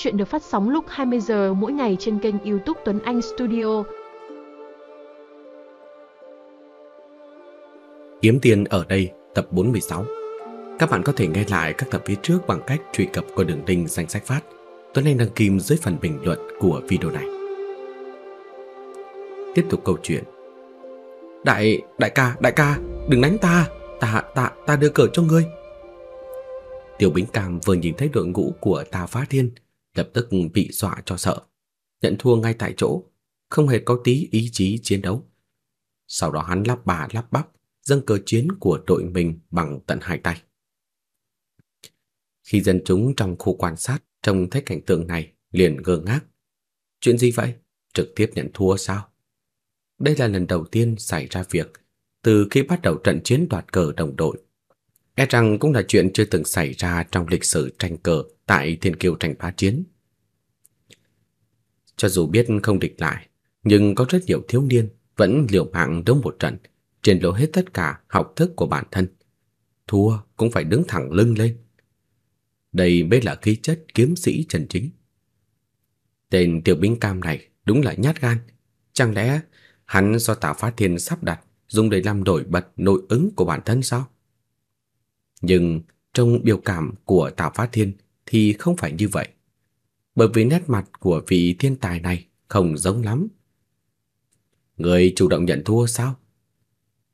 Chuyện được phát sóng lúc 20 giờ mỗi ngày trên kênh YouTube Tuấn Anh Studio. Kiếm tiền ở đây tập 46 Các bạn có thể nghe lại các tập phía trước bằng cách truy cập qua đường link danh sách phát. Tuấn Anh đăng kìm dưới phần bình luận của video này. Tiếp tục câu chuyện. Đại, đại ca, đại ca, đừng đánh ta. Ta, ta, ta đưa cờ cho ngươi. Tiểu Bính Cam vừa nhìn thấy đội ngũ của Tà Phá Thiên, lập tức bị dọa cho sợ, nhận thua ngay tại chỗ, không hề có tí ý chí chiến đấu. Sau đó hắn lắp bà lắp bắp, dâng cờ chiến của đội mình bằng tận hai tay. Khi dân chúng trong khu quan sát trông thấy cảnh tượng này, liền ngơ ngác. Chuyện gì vậy? Trực tiếp nhận thua sao? Đây là lần đầu tiên xảy ra việc từ khi bắt đầu trận chiến đoạt cờ đồng đội E rằng cũng là chuyện chưa từng xảy ra trong lịch sử tranh cờ tại Thiên Kiêu tranh phá chiến. Cho dù biết không địch lại, nhưng có rất nhiều thiếu niên vẫn liều mạng đấu một trận, triển lộ hết tất cả học thức của bản thân. Thua cũng phải đứng thẳng lưng lên. Đây mới là khí chất kiếm sĩ chân chính. Tên tiểu binh cam này đúng là nhát gan. Chẳng lẽ hắn do Tào Phát Thiên sắp đặt dùng để làm đổi bật nội ứng của bản thân sao? Nhưng trong biểu cảm của Tào Phát Thiên thì không phải như vậy. Bởi vì nét mặt của vị thiên tài này không giống lắm. Người chủ động nhận thua sao?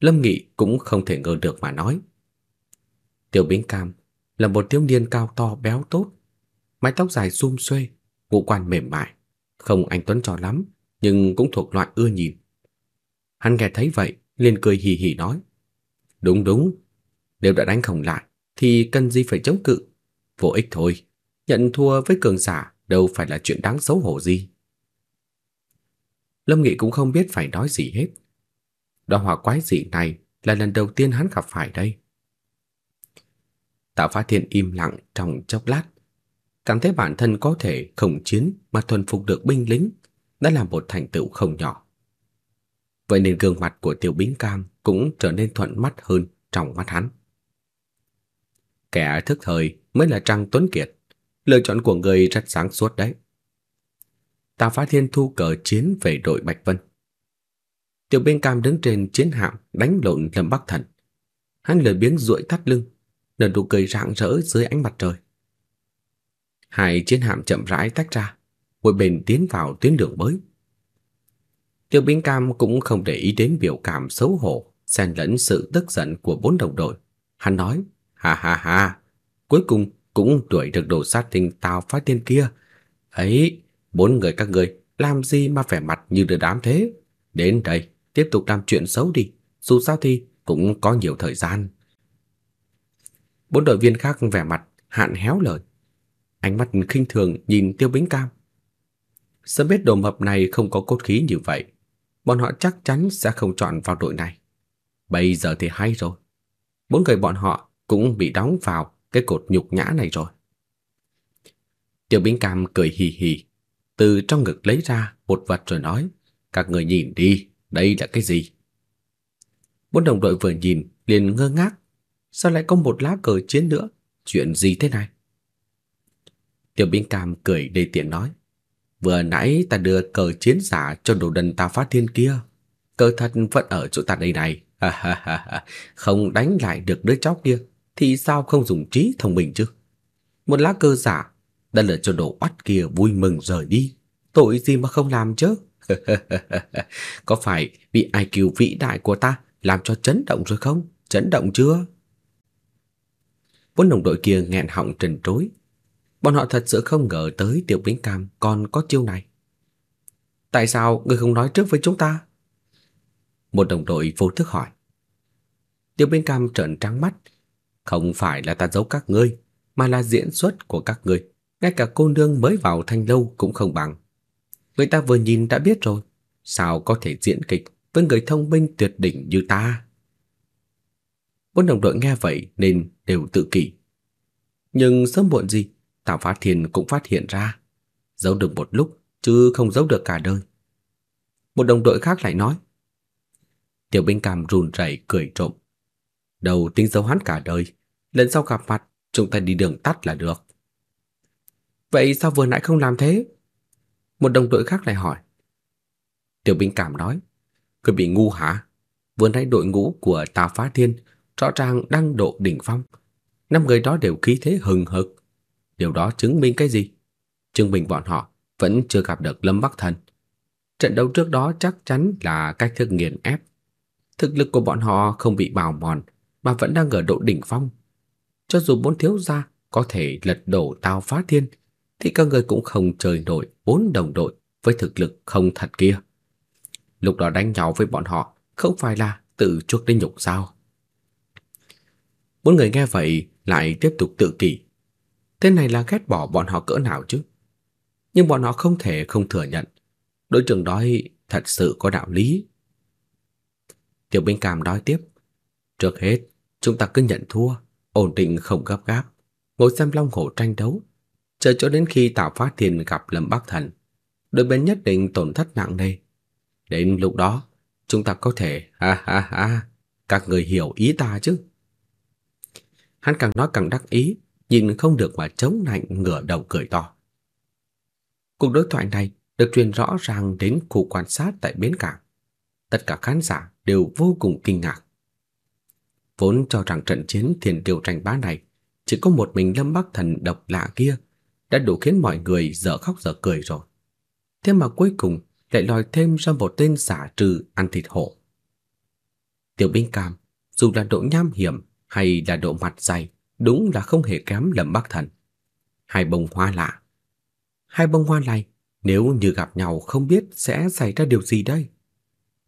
Lâm Nghị cũng không thể ngờ được mà nói. Tiểu Bính Cam là một thiếu niên cao to béo tốt, mái tóc dài xum xuê, ngũ quan mềm mại, không anh tuấn cho lắm, nhưng cũng thuộc loại ưa nhìn. Hắn nghe thấy vậy, liền cười hì hì nói: "Đúng đúng, nếu đã đánh không lại thì cần gì phải chống cự, vô ích thôi. Nhận thua với cường giả đâu phải là chuyện đáng xấu hổ gì. Lâm Nghị cũng không biết phải nói gì hết. Đóa hỏa quái dị này là lần đầu tiên hắn gặp phải đây. Tạ Phá Thiên im lặng trong chốc lát, cảm thấy bản thân có thể không chiến mà thuần phục được binh lính, đã là một thành tựu không nhỏ. Vậy nên gương mặt của Tiểu Bính Cam cũng trở nên thuận mắt hơn trong mắt hắn. Kẻ thức thời mới là Trang Tuấn Kiệt. Lựa chọn của người rất sáng suốt đấy. Tào Phá Thiên thu cờ chiến về đội Bạch Vân. Tiểu Bên Cam đứng trên chiến hạm đánh lộn Lâm Bắc Thần. Hắn lười biếng duỗi thắt lưng, nở nụ cười rạng rỡ dưới ánh mặt trời. Hai chiến hạm chậm rãi tách ra, mỗi bên tiến vào tuyến đường mới. Tiêu Bính Cam cũng không để ý đến biểu cảm xấu hổ, xen lẫn sự tức giận của bốn đồng đội. Hắn nói: Ha ha ha, cuối cùng cũng đuổi được đồ sát tinh tào phái tiên kia. Ấy, bốn người các người làm gì mà vẻ mặt như đứa đám thế? Đến đây, tiếp tục làm chuyện xấu đi, dù sao thì cũng có nhiều thời gian. Bốn đội viên khác vẻ mặt hạn héo lời. Ánh mắt khinh thường nhìn Tiêu Bính Cam. Sớm biết đồ mập này không có cốt khí như vậy, bọn họ chắc chắn sẽ không chọn vào đội này. Bây giờ thì hay rồi. Bốn người bọn họ cũng bị đóng vào cái cột nhục nhã này rồi. Tiểu Bính Cam cười hì hì, từ trong ngực lấy ra một vật rồi nói, các người nhìn đi, đây là cái gì? Bốn đồng đội vừa nhìn liền ngơ ngác, sao lại có một lá cờ chiến nữa, chuyện gì thế này? Tiểu Bính Cam cười đầy tiện nói, vừa nãy ta đưa cờ chiến giả cho đồ đần ta phát thiên kia, cờ thật vẫn ở chỗ ta đây này, không đánh lại được đứa chó kia thì sao không dùng trí thông minh chứ? Một lá cờ giả đã lỡ cho đồ oắt kia vui mừng rời đi, tội gì mà không làm chứ? Có phải bị IQ vĩ đại của ta làm cho chấn động rồi không? Chấn động chưa? Bốn đồng đội kia nghẹn họng trần trối. Bọn họ thật sự không ngờ tới Tiểu Bính Cam còn có chiêu này. Tại sao ngươi không nói trước với chúng ta? Một đồng đội vô thức hỏi. Tiểu Bính Cam trợn trắng mắt, không phải là ta giấu các ngươi, mà là diễn xuất của các ngươi. Ngay cả cô nương mới vào thanh lâu cũng không bằng. Người ta vừa nhìn đã biết rồi, sao có thể diễn kịch với người thông minh tuyệt đỉnh như ta? Bốn đồng đội nghe vậy nên đều tự kỷ. Nhưng sớm muộn gì, Tào Phát Thiên cũng phát hiện ra, giấu được một lúc chứ không giấu được cả đời. Một đồng đội khác lại nói. Tiểu Binh cảm run rẩy cười trộm đầu tính giấu hắn cả đời, lần sau gặp mặt chúng ta đi đường tắt là được. Vậy sao vừa nãy không làm thế? Một đồng đội khác lại hỏi. Tiểu binh cảm nói, cứ bị ngu hả? Vừa nãy đội ngũ của Tà Phá Thiên rõ ràng đang độ đỉnh phong. Năm người đó đều khí thế hừng hực. Điều đó chứng minh cái gì? Chứng minh bọn họ vẫn chưa gặp được Lâm Bắc Thần. Trận đấu trước đó chắc chắn là cách thức nghiền ép. Thực lực của bọn họ không bị bào mòn mà vẫn đang ở độ đỉnh phong. Cho dù bốn thiếu gia có thể lật đổ Tào Phá Thiên thì các người cũng không trời nổi bốn đồng đội với thực lực không thật kia. Lúc đó đánh nhau với bọn họ không phải là tự chuốc đến nhục sao? Bốn người nghe vậy lại tiếp tục tự kỷ. Thế này là ghét bỏ bọn họ cỡ nào chứ? Nhưng bọn họ không thể không thừa nhận. Đối trưởng đói thật sự có đạo lý. Tiểu binh cảm nói tiếp. Trước hết, chúng ta cứ nhận thua, ổn định không gấp gáp, ngồi xem Long Hổ tranh đấu, chờ cho đến khi Tào Phát Thiên gặp Lâm Bắc Thần. Đội bên nhất định tổn thất nặng nề. Đến lúc đó, chúng ta có thể ha ha ha, các người hiểu ý ta chứ? Hắn càng nói càng đắc ý, nhìn không được mà chống nạnh ngửa đầu cười to. Cuộc đối thoại này được truyền rõ ràng đến khu quan sát tại bến cảng. Tất cả khán giả đều vô cùng kinh ngạc. Vốn cho rằng trận chiến thiền tiêu tranh bá này chỉ có một mình Lâm Bắc Thần độc lạ kia đã đủ khiến mọi người dở khóc dở cười rồi. Thế mà cuối cùng lại lòi thêm ra một tên giả trừ ăn thịt hổ. Tiểu binh cam, dù là độ nham hiểm hay là độ mặt dày, đúng là không hề kém Lâm Bắc Thần. Hai bông hoa lạ. Hai bông hoa này, nếu như gặp nhau không biết sẽ xảy ra điều gì đây?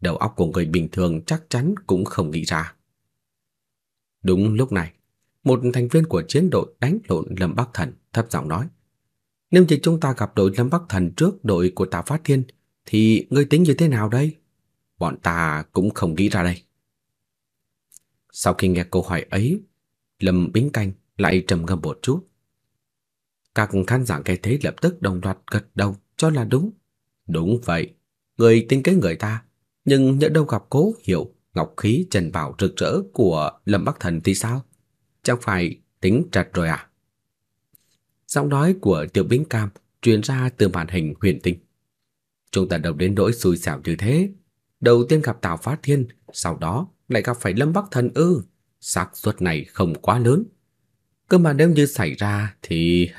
Đầu óc của người bình thường chắc chắn cũng không nghĩ ra. Đúng lúc này, một thành viên của chiến đội đánh lộn Lâm Bắc Thần thấp giọng nói: "Nếu như chúng ta gặp đội Lâm Bắc Thần trước đội của Tạ Phát Thiên thì ngươi tính như thế nào đây? Bọn ta cũng không nghĩ ra đây." Sau khi nghe câu hỏi ấy, Lâm Bính Canh lại trầm ngâm một chút. Các khán giả nghe thế lập tức đồng loạt gật đầu cho là đúng. Đúng vậy, người tính kế người ta, nhưng nhỡ đâu gặp cố hiểu ngọc khí trần bảo rực rỡ của Lâm Bắc Thần thì sao? Chẳng phải tính trật rồi à? Giọng nói của Tiểu Bính Cam truyền ra từ màn hình huyền tinh. Chúng ta đâu đến nỗi xui xẻo như thế. Đầu tiên gặp Tào Phát Thiên, sau đó lại gặp phải Lâm Bắc Thần ư? xác suất này không quá lớn. Cơ mà nếu như xảy ra thì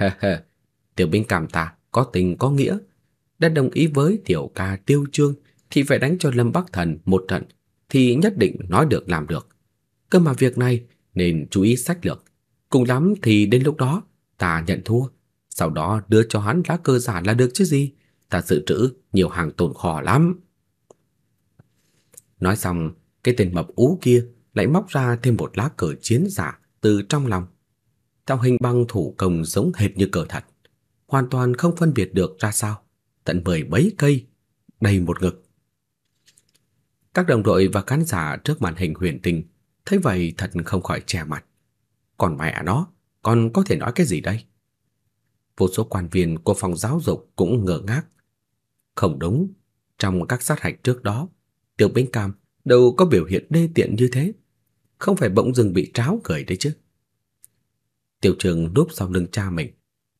Tiểu Bính Cam ta có tình có nghĩa, đã đồng ý với tiểu ca Tiêu Trương thì phải đánh cho Lâm Bắc Thần một trận thì nhất định nói được làm được. Cơ mà việc này nên chú ý sách lược, cùng lắm thì đến lúc đó ta nhận thua, sau đó đưa cho hắn lá cơ giả là được chứ gì, ta dự trữ nhiều hàng tồn kho lắm. Nói xong, cái tên mập ú kia lại móc ra thêm một lá cờ chiến giả từ trong lòng. tạo hình băng thủ công giống hệt như cờ thật, hoàn toàn không phân biệt được ra sao, tận mười mấy cây, đầy một ngực. Các đồng đội và khán giả trước màn hình huyền tinh thấy vậy thật không khỏi che mặt. Còn mẹ nó, còn có thể nói cái gì đây? Vô số quan viên của phòng giáo dục cũng ngơ ngác. Không đúng, trong các sát hạch trước đó, Tiểu Bính Cam đâu có biểu hiện đê tiện như thế. Không phải bỗng dưng bị tráo cười đấy chứ. Tiểu trường núp sau lưng cha mình,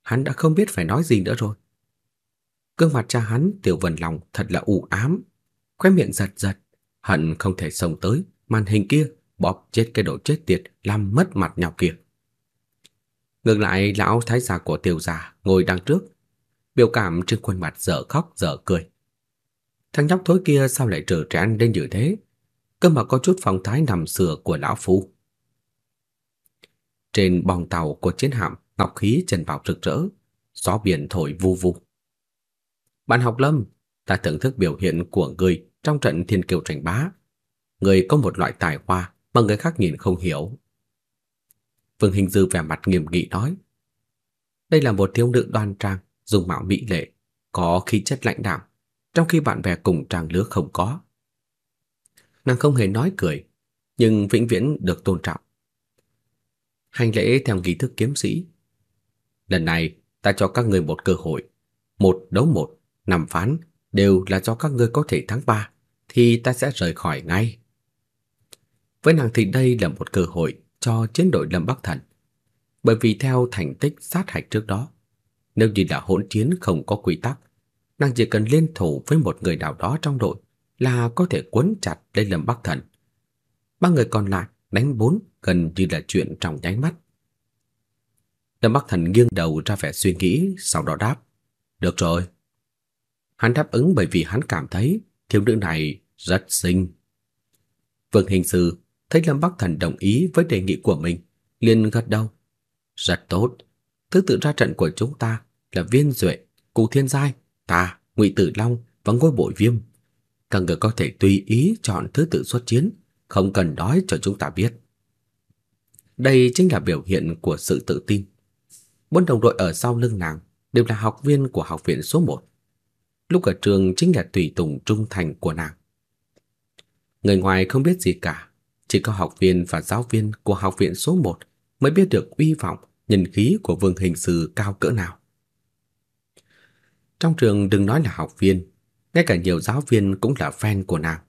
hắn đã không biết phải nói gì nữa rồi. Gương mặt cha hắn Tiểu Vân lòng thật là u ám, khóe miệng giật giật, hận không thể xông tới màn hình kia bóp chết cái đồ chết tiệt làm mất mặt nhau kia. Ngược lại lão thái gia của Tiểu gia ngồi đằng trước, biểu cảm trên khuôn mặt dở khóc dở cười. Thằng nhóc thối kia sao lại trở trán đến như thế? Cơ mà có chút phong thái nằm sửa của lão phu. Trên bong tàu của chiến hạm, ngọc khí trần vào rực rỡ, gió biển thổi vu vu. Bạn học Lâm, ta thưởng thức biểu hiện của người trong trận thiên kiều tranh bá. Người có một loại tài hoa mà người khác nhìn không hiểu. Vương Hình Dư vẻ mặt nghiêm nghị nói. Đây là một thiếu nữ đoan trang, dùng mạo mỹ lệ, có khí chất lãnh đạm, trong khi bạn bè cùng trang lứa không có. Nàng không hề nói cười, nhưng vĩnh viễn được tôn trọng. Hành lễ theo nghi thức kiếm sĩ. Lần này, ta cho các người một cơ hội. Một đấu một, năm phán, đều là do các ngươi có thể thắng ba, thì ta sẽ rời khỏi ngay. Với nàng thì đây là một cơ hội cho chiến đội Lâm Bắc Thần. Bởi vì theo thành tích sát hạch trước đó, Nếu như là hỗn chiến không có quy tắc, nàng chỉ cần liên thủ với một người nào đó trong đội là có thể quấn chặt lấy Lâm Bắc Thần. Ba người còn lại đánh bốn gần như là chuyện trong nháy mắt. Lâm Bắc Thần nghiêng đầu ra vẻ suy nghĩ, sau đó đáp: "Được rồi." Hắn đáp ứng bởi vì hắn cảm thấy thiếu nữ này rất xinh. Vương Hình Sư thấy Lâm Bắc Thần đồng ý với đề nghị của mình, liền gật đầu. "Rất tốt. Thứ tự ra trận của chúng ta là Viên Duệ, Cố Thiên Giai, ta, Ngụy Tử Long và Ngôi Bội Viêm. Các người có thể tùy ý chọn thứ tự xuất chiến, không cần nói cho chúng ta biết." Đây chính là biểu hiện của sự tự tin. Bốn đồng đội ở sau lưng nàng đều là học viên của học viện số 1. Lúc ở trường chính là tùy tùng trung thành của nàng. Người ngoài không biết gì cả, chỉ có học viên và giáo viên của học viện số 1 mới biết được uy vọng, nhân khí của Vương Hình Sư cao cỡ nào. Trong trường đừng nói là học viên, ngay cả nhiều giáo viên cũng là fan của nàng.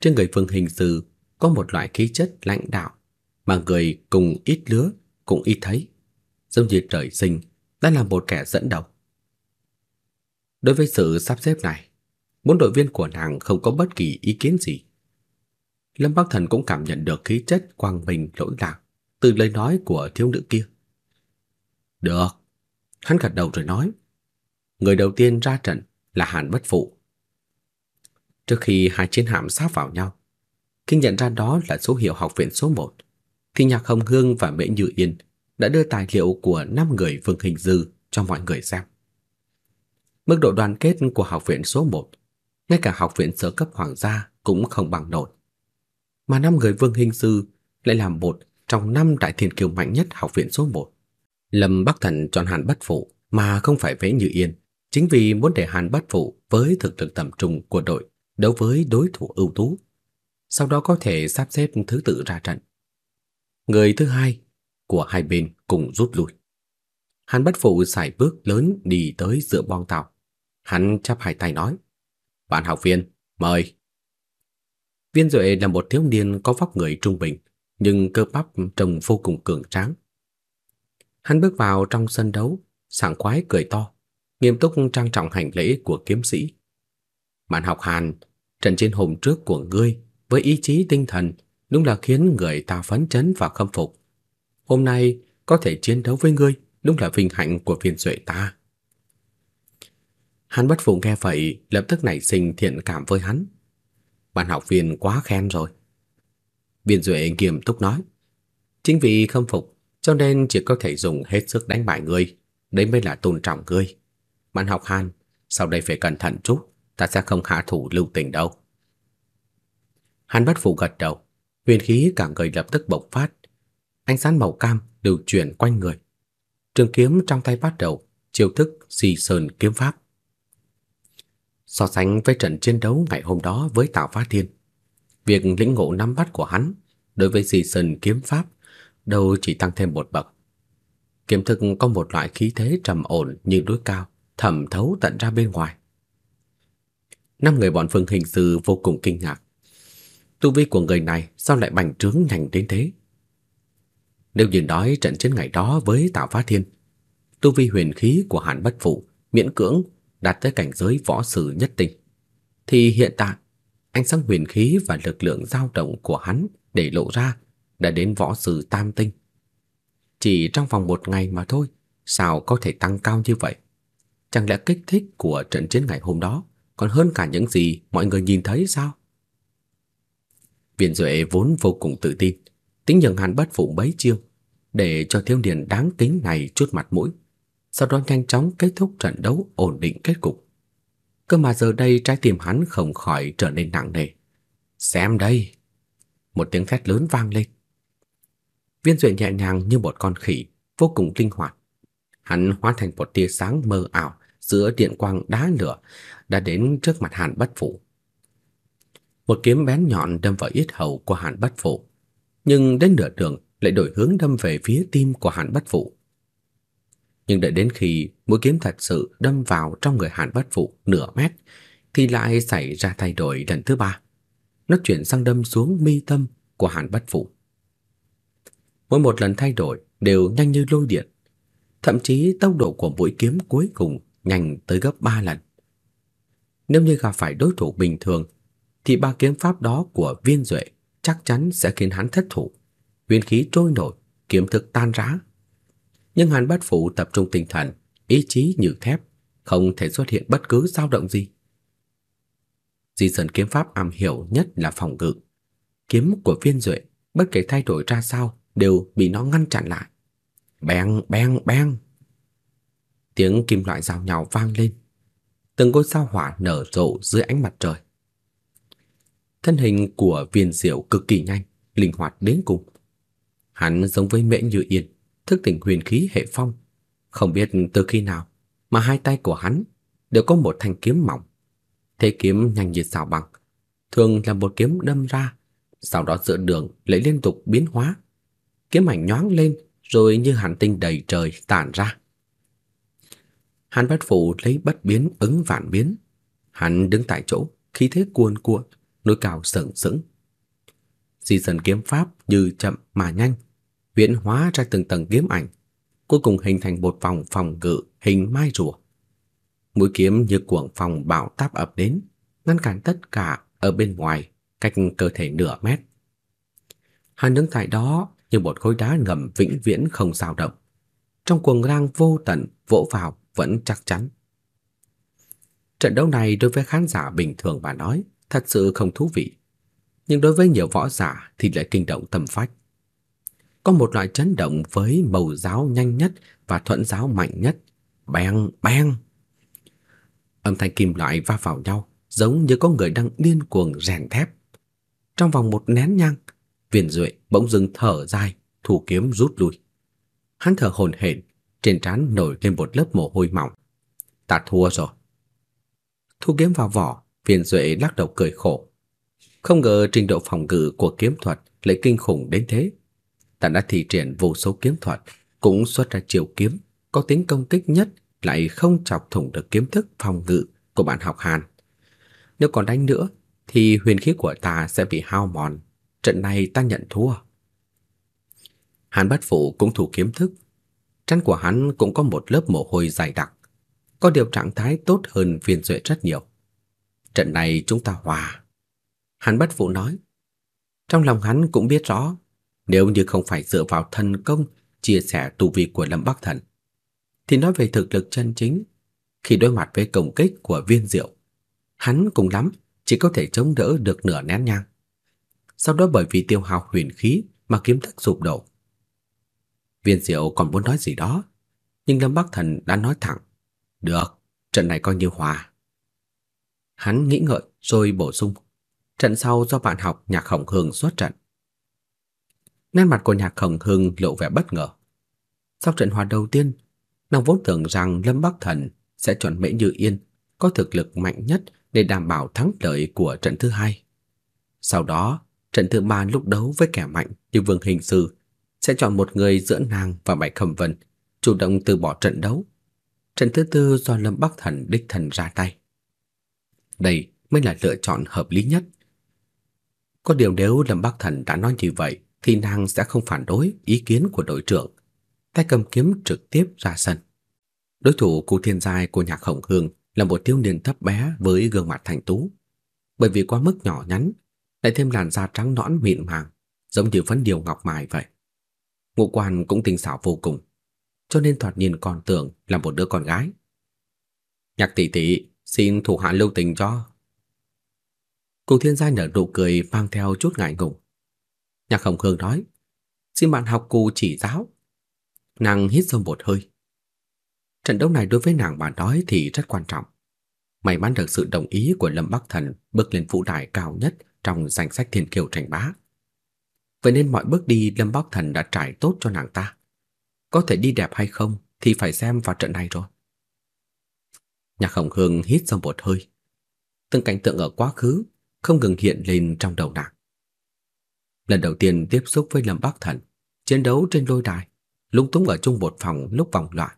Trên người Vương Hình Sư có một loại khí chất lãnh đạo mà người cùng ít lứa cũng ít thấy, giống như trời sinh đã là một kẻ dẫn đầu. Đối với sự sắp xếp này, bốn đội viên của nàng không có bất kỳ ý kiến gì. Lâm Bắc Thần cũng cảm nhận được khí chất quang minh lỗi lạc từ lời nói của thiếu nữ kia. Được, hắn gật đầu rồi nói. Người đầu tiên ra trận là Hàn Bất Phụ. Trước khi hai chiến hạm sát vào nhau, khi nhận ra đó là số hiệu học viện số 1, thì Nhạc Hồng Hương và Mễ Như Yên đã đưa tài liệu của năm người Vương Hình Dư cho mọi người xem. Mức độ đoàn kết của học viện số 1, ngay cả học viện sơ cấp hoàng gia cũng không bằng nổi. Mà năm người Vương Hình sư lại làm một trong năm đại thiên kiêu mạnh nhất học viện số 1. Lâm Bắc Thần chọn Hàn Bất Phụ mà không phải Vẽ Như Yên, chính vì muốn để Hàn Bất Phụ với thực lực tầm trung của đội đấu với đối thủ ưu tú, sau đó có thể sắp xếp thứ tự ra trận. Người thứ hai của hai bên cùng rút lui. Hàn Bất Phụ xài bước lớn đi tới giữa bong tàu. Hắn chắp hai tay nói: "Bạn học viên, mời." Viên Duệ là một thiếu niên có vóc người trung bình, nhưng cơ bắp trông vô cùng cường tráng. Hắn bước vào trong sân đấu, sảng khoái cười to, nghiêm túc trang trọng hành lễ của kiếm sĩ. "Bạn học Hàn, trận chiến hôm trước của ngươi với ý chí tinh thần đúng là khiến người ta phấn chấn và khâm phục. Hôm nay có thể chiến đấu với ngươi, đúng là vinh hạnh của viên duệ ta. Hàn bất phụ nghe vậy, lập tức nảy sinh thiện cảm với hắn. Bạn học viên quá khen rồi. Viên duệ nghiêm túc nói, chính vì khâm phục, cho nên chỉ có thể dùng hết sức đánh bại ngươi, đấy mới là tôn trọng ngươi. Bạn học Hàn, sau đây phải cẩn thận chút, ta sẽ không hạ thủ lưu tình đâu. Hàn bất phụ gật đầu, huyền khí cả người lập tức bộc phát. Ánh sáng màu cam lưu chuyển quanh người. Trường kiếm trong tay bắt đầu chiêu thức xì sơn kiếm pháp. So sánh với trận chiến đấu ngày hôm đó với Tào Phá Thiên, việc lĩnh ngộ nắm bắt của hắn đối với xì sơn kiếm pháp đâu chỉ tăng thêm một bậc. Kiếm thức có một loại khí thế trầm ổn như núi cao, thẩm thấu tận ra bên ngoài. Năm người bọn Phương Hình Sư vô cùng kinh ngạc. Tu vi của người này sao lại bành trướng nhanh đến thế? Nếu như nói trận chiến ngày đó với Tạo Phá Thiên, tu vi huyền khí của Hàn Bất Phụ miễn cưỡng đạt tới cảnh giới võ sư nhất tinh, thì hiện tại ánh sáng huyền khí và lực lượng dao động của hắn để lộ ra đã đến võ sư tam tinh. Chỉ trong vòng một ngày mà thôi, sao có thể tăng cao như vậy? Chẳng lẽ kích thích của trận chiến ngày hôm đó còn hơn cả những gì mọi người nhìn thấy sao? Viên Duệ vốn vô cùng tự tin, tính nhường hắn Bất Phụ bấy chiêu để cho thiếu niên đáng kính này chút mặt mũi, sau đó nhanh chóng kết thúc trận đấu ổn định kết cục. Cơ mà giờ đây trái tim hắn không khỏi trở nên nặng nề. "Xem đây!" Một tiếng thét lớn vang lên. Viên Duệ nhẹ nhàng như một con khỉ, vô cùng linh hoạt. Hắn hóa thành một tia sáng mơ ảo giữa điện quang đá lửa đã đến trước mặt Hàn Bất Phụ. Một kiếm bén nhọn đâm vào yết hầu của Hàn Bất Phụ, nhưng đến nửa đường lại đổi hướng đâm về phía tim của Hàn Bất Phụ. Nhưng đợi đến khi mũi kiếm thật sự đâm vào trong người Hàn Bất Phụ nửa mét thì lại xảy ra thay đổi lần thứ ba. Nó chuyển sang đâm xuống mi tâm của Hàn Bất Phụ. Mỗi một lần thay đổi đều nhanh như lôi điện. thậm chí tốc độ của mũi kiếm cuối cùng nhanh tới gấp 3 lần. Nếu như gặp phải đối thủ bình thường thì ba kiếm pháp đó của Viên Duệ chắc chắn sẽ khiến hắn thất thủ, nguyên khí trôi nổi, kiếm thực tan rã. Nhưng hắn bất phụ tập trung tinh thần, ý chí như thép, không thể xuất hiện bất cứ dao động gì. Di Sơn kiếm pháp am hiểu nhất là phòng ngự. Kiếm của Viên Duệ bất kể thay đổi ra sao đều bị nó ngăn chặn lại. Beng beng beng. Tiếng kim loại giao nhau vang lên. Từng ngôi sao hỏa nở rộ dưới ánh mặt trời. Thân hình của Viên Diệu cực kỳ nhanh, linh hoạt đến cùng. Hắn giống với Mễ Như Yên, thức tỉnh huyền khí hệ phong, không biết từ khi nào mà hai tay của hắn đều có một thanh kiếm mỏng. Thế kiếm nhanh như xào bằng, thường là một kiếm đâm ra, sau đó giữa đường lại liên tục biến hóa. Kiếm ảnh nhoáng lên rồi như hàn tinh đầy trời tản ra. Hắn bất phụ lấy bất biến ứng vạn biến. Hắn đứng tại chỗ, khí thế cuồn cuộn, núi cao sừng sững. Di dần kiếm pháp như chậm mà nhanh, biến hóa ra từng tầng kiếm ảnh, cuối cùng hình thành một vòng phòng ngự hình mai rùa. Mũi kiếm như cuồng phòng bão táp ập đến, ngăn cản tất cả ở bên ngoài, cách cơ thể nửa mét. Hắn đứng tại đó như một khối đá ngầm vĩnh viễn không dao động. Trong cuồng lang vô tận vỗ vào vẫn chắc chắn. Trận đấu này đối với khán giả bình thường mà nói thật sự không thú vị, nhưng đối với nhiều võ giả thì lại kinh động tâm phách. Có một loại chấn động với màu giáo nhanh nhất và thuận giáo mạnh nhất, beng beng. Âm thanh kim loại va vào nhau, giống như có người đang điên cuồng rèn thép. Trong vòng một nén nhang, Viên Duệ bỗng dưng thở dài, thủ kiếm rút lui. Hắn thở hổn hển, trên trán nổi lên một lớp mồ hôi mỏng. Ta thua rồi. Thu kiếm vào vỏ, Viên Duệ lắc đầu cười khổ. Không ngờ trình độ phòng ngự của kiếm thuật lại kinh khủng đến thế. Ta đã thi triển vô số kiếm thuật, cũng xuất ra chiều kiếm có tính công kích nhất lại không chọc thủng được kiếm thức phòng ngự của bạn học Hàn. Nếu còn đánh nữa thì huyền khí của ta sẽ bị hao mòn. Trận này ta nhận thua. Hàn Bất Phụ cũng thủ kiếm thức. Trán của hắn cũng có một lớp mồ hôi dày đặc. Có điều trạng thái tốt hơn viên duệ rất nhiều. Trận này chúng ta hòa. Hàn Bất Phụ nói. Trong lòng hắn cũng biết rõ, nếu như không phải dựa vào thần công chia sẻ tu vi của Lâm Bắc Thần, thì nói về thực lực chân chính, khi đối mặt với công kích của viên diệu, hắn cùng lắm chỉ có thể chống đỡ được nửa nén nhang. Sau đó bởi vì tiêu hao huyền khí mà kiếm thức sụp đổ. Viên diệu còn muốn nói gì đó, nhưng Lâm Bắc Thần đã nói thẳng, được, trận này coi như hòa. Hắn nghĩ ngợi rồi bổ sung, trận sau do bạn học Nhạc Khổng Hương xuất trận. Nét mặt của Nhạc Khổng hưng lộ vẻ bất ngờ. Sau trận hòa đầu tiên, nàng vốn tưởng rằng Lâm Bắc Thần sẽ chọn Mễ Như Yên có thực lực mạnh nhất để đảm bảo thắng lợi của trận thứ hai. Sau đó, trận thứ ba lúc đấu với kẻ mạnh như Vương Hình Sư sẽ chọn một người giữa nàng và Bạch Khâm Vân, chủ động từ bỏ trận đấu. Trận thứ tư do Lâm Bắc Thần đích thần ra tay. Đây mới là lựa chọn hợp lý nhất. Có điều nếu Lâm Bắc Thần đã nói như vậy thì nàng sẽ không phản đối ý kiến của đội trưởng, tay cầm kiếm trực tiếp ra sân. Đối thủ của thiên giai của nhạc khổng hương là một thiếu niên thấp bé với gương mặt thành tú. Bởi vì quá mức nhỏ nhắn, lại thêm làn da trắng nõn mịn màng, giống như phấn điều ngọc mài vậy. Ngũ quan cũng tinh xảo vô cùng, cho nên thoạt nhìn còn tưởng là một đứa con gái. Nhạc tỷ tỷ, xin thủ hạ lưu tình cho. Cụ thiên Giai nở nụ cười mang theo chút ngại ngùng. Nhạc Hồng Hương nói, xin bạn học cụ chỉ giáo. Nàng hít sâu một hơi. Trận đấu này đối với nàng mà nói thì rất quan trọng. May mắn được sự đồng ý của Lâm Bắc Thần bước lên vũ đài cao nhất trong danh sách thiên kiều tranh bá. Vậy nên mọi bước đi Lâm Bắc Thần đã trải tốt cho nàng ta. Có thể đi đẹp hay không thì phải xem vào trận này rồi. Nhạc Hồng Hương hít sâu một hơi. Từng cảnh tượng ở quá khứ không ngừng hiện lên trong đầu nàng. Lần đầu tiên tiếp xúc với Lâm Bắc Thần, chiến đấu trên lôi đài, lung túng ở chung một phòng lúc vòng loại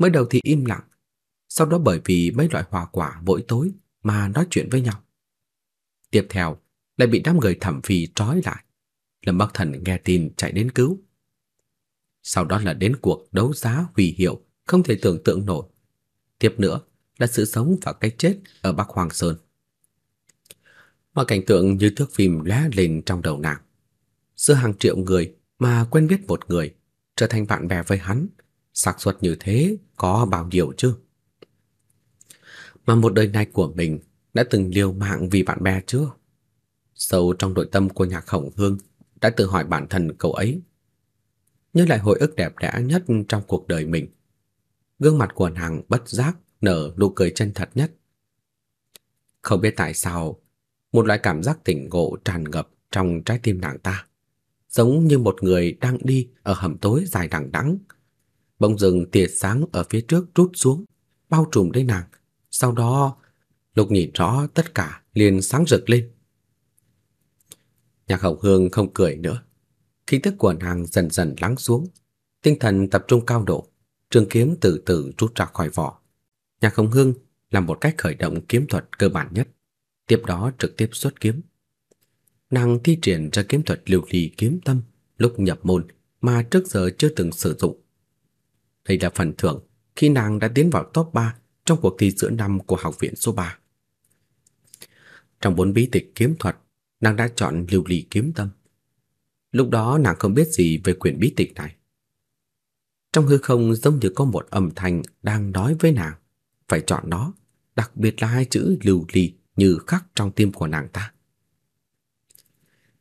Mới đầu thì im lặng, sau đó bởi vì mấy loại hoa quả vội tối mà nói chuyện với nhau. Tiếp theo, lại bị đám người thẩm phi trói lại. Lâm Bắc Thần nghe tin chạy đến cứu. sau đó là đến cuộc đấu giá hủy hiệu không thể tưởng tượng nổi. Tiếp nữa là sự sống và cái chết ở Bắc Hoàng Sơn. Mọi cảnh tượng như thước phim lóe lên trong đầu nàng. Giữa hàng triệu người mà quen biết một người, trở thành bạn bè với hắn, xác suất như thế có bao nhiêu chứ? Mà một đời này của mình đã từng liều mạng vì bạn bè chưa? Sâu trong nội tâm của Nhạc Hồng Hương đã tự hỏi bản thân câu ấy. Nhớ lại hồi ức đẹp đẽ nhất trong cuộc đời mình. Gương mặt của nàng bất giác nở nụ cười chân thật nhất. Không biết tại sao, một loại cảm giác tỉnh ngộ tràn ngập trong trái tim nàng ta, giống như một người đang đi ở hầm tối dài đằng đẵng. Bỗng dừng tia sáng ở phía trước rút xuống, bao trùm lấy nàng. Sau đó, lục nhìn rõ tất cả liền sáng rực lên. Nhạc Hồng Hương không cười nữa. Khí tức của nàng dần dần lắng xuống, tinh thần tập trung cao độ, trường kiếm từ từ rút ra khỏi vỏ. Nhạc Hồng Hương làm một cách khởi động kiếm thuật cơ bản nhất, tiếp đó trực tiếp xuất kiếm. Nàng thi triển ra kiếm thuật lưu ly kiếm tâm lúc nhập môn mà trước giờ chưa từng sử dụng. Đây là phần thưởng khi nàng đã tiến vào top 3 trong cuộc thi giữa năm của học viện số 3. Trong bốn bí tịch kiếm thuật, nàng đã chọn lưu ly kiếm tâm. Lúc đó nàng không biết gì về quyển bí tịch này. Trong hư không giống như có một âm thanh đang nói với nàng, phải chọn nó, đặc biệt là hai chữ lưu ly như khắc trong tim của nàng ta.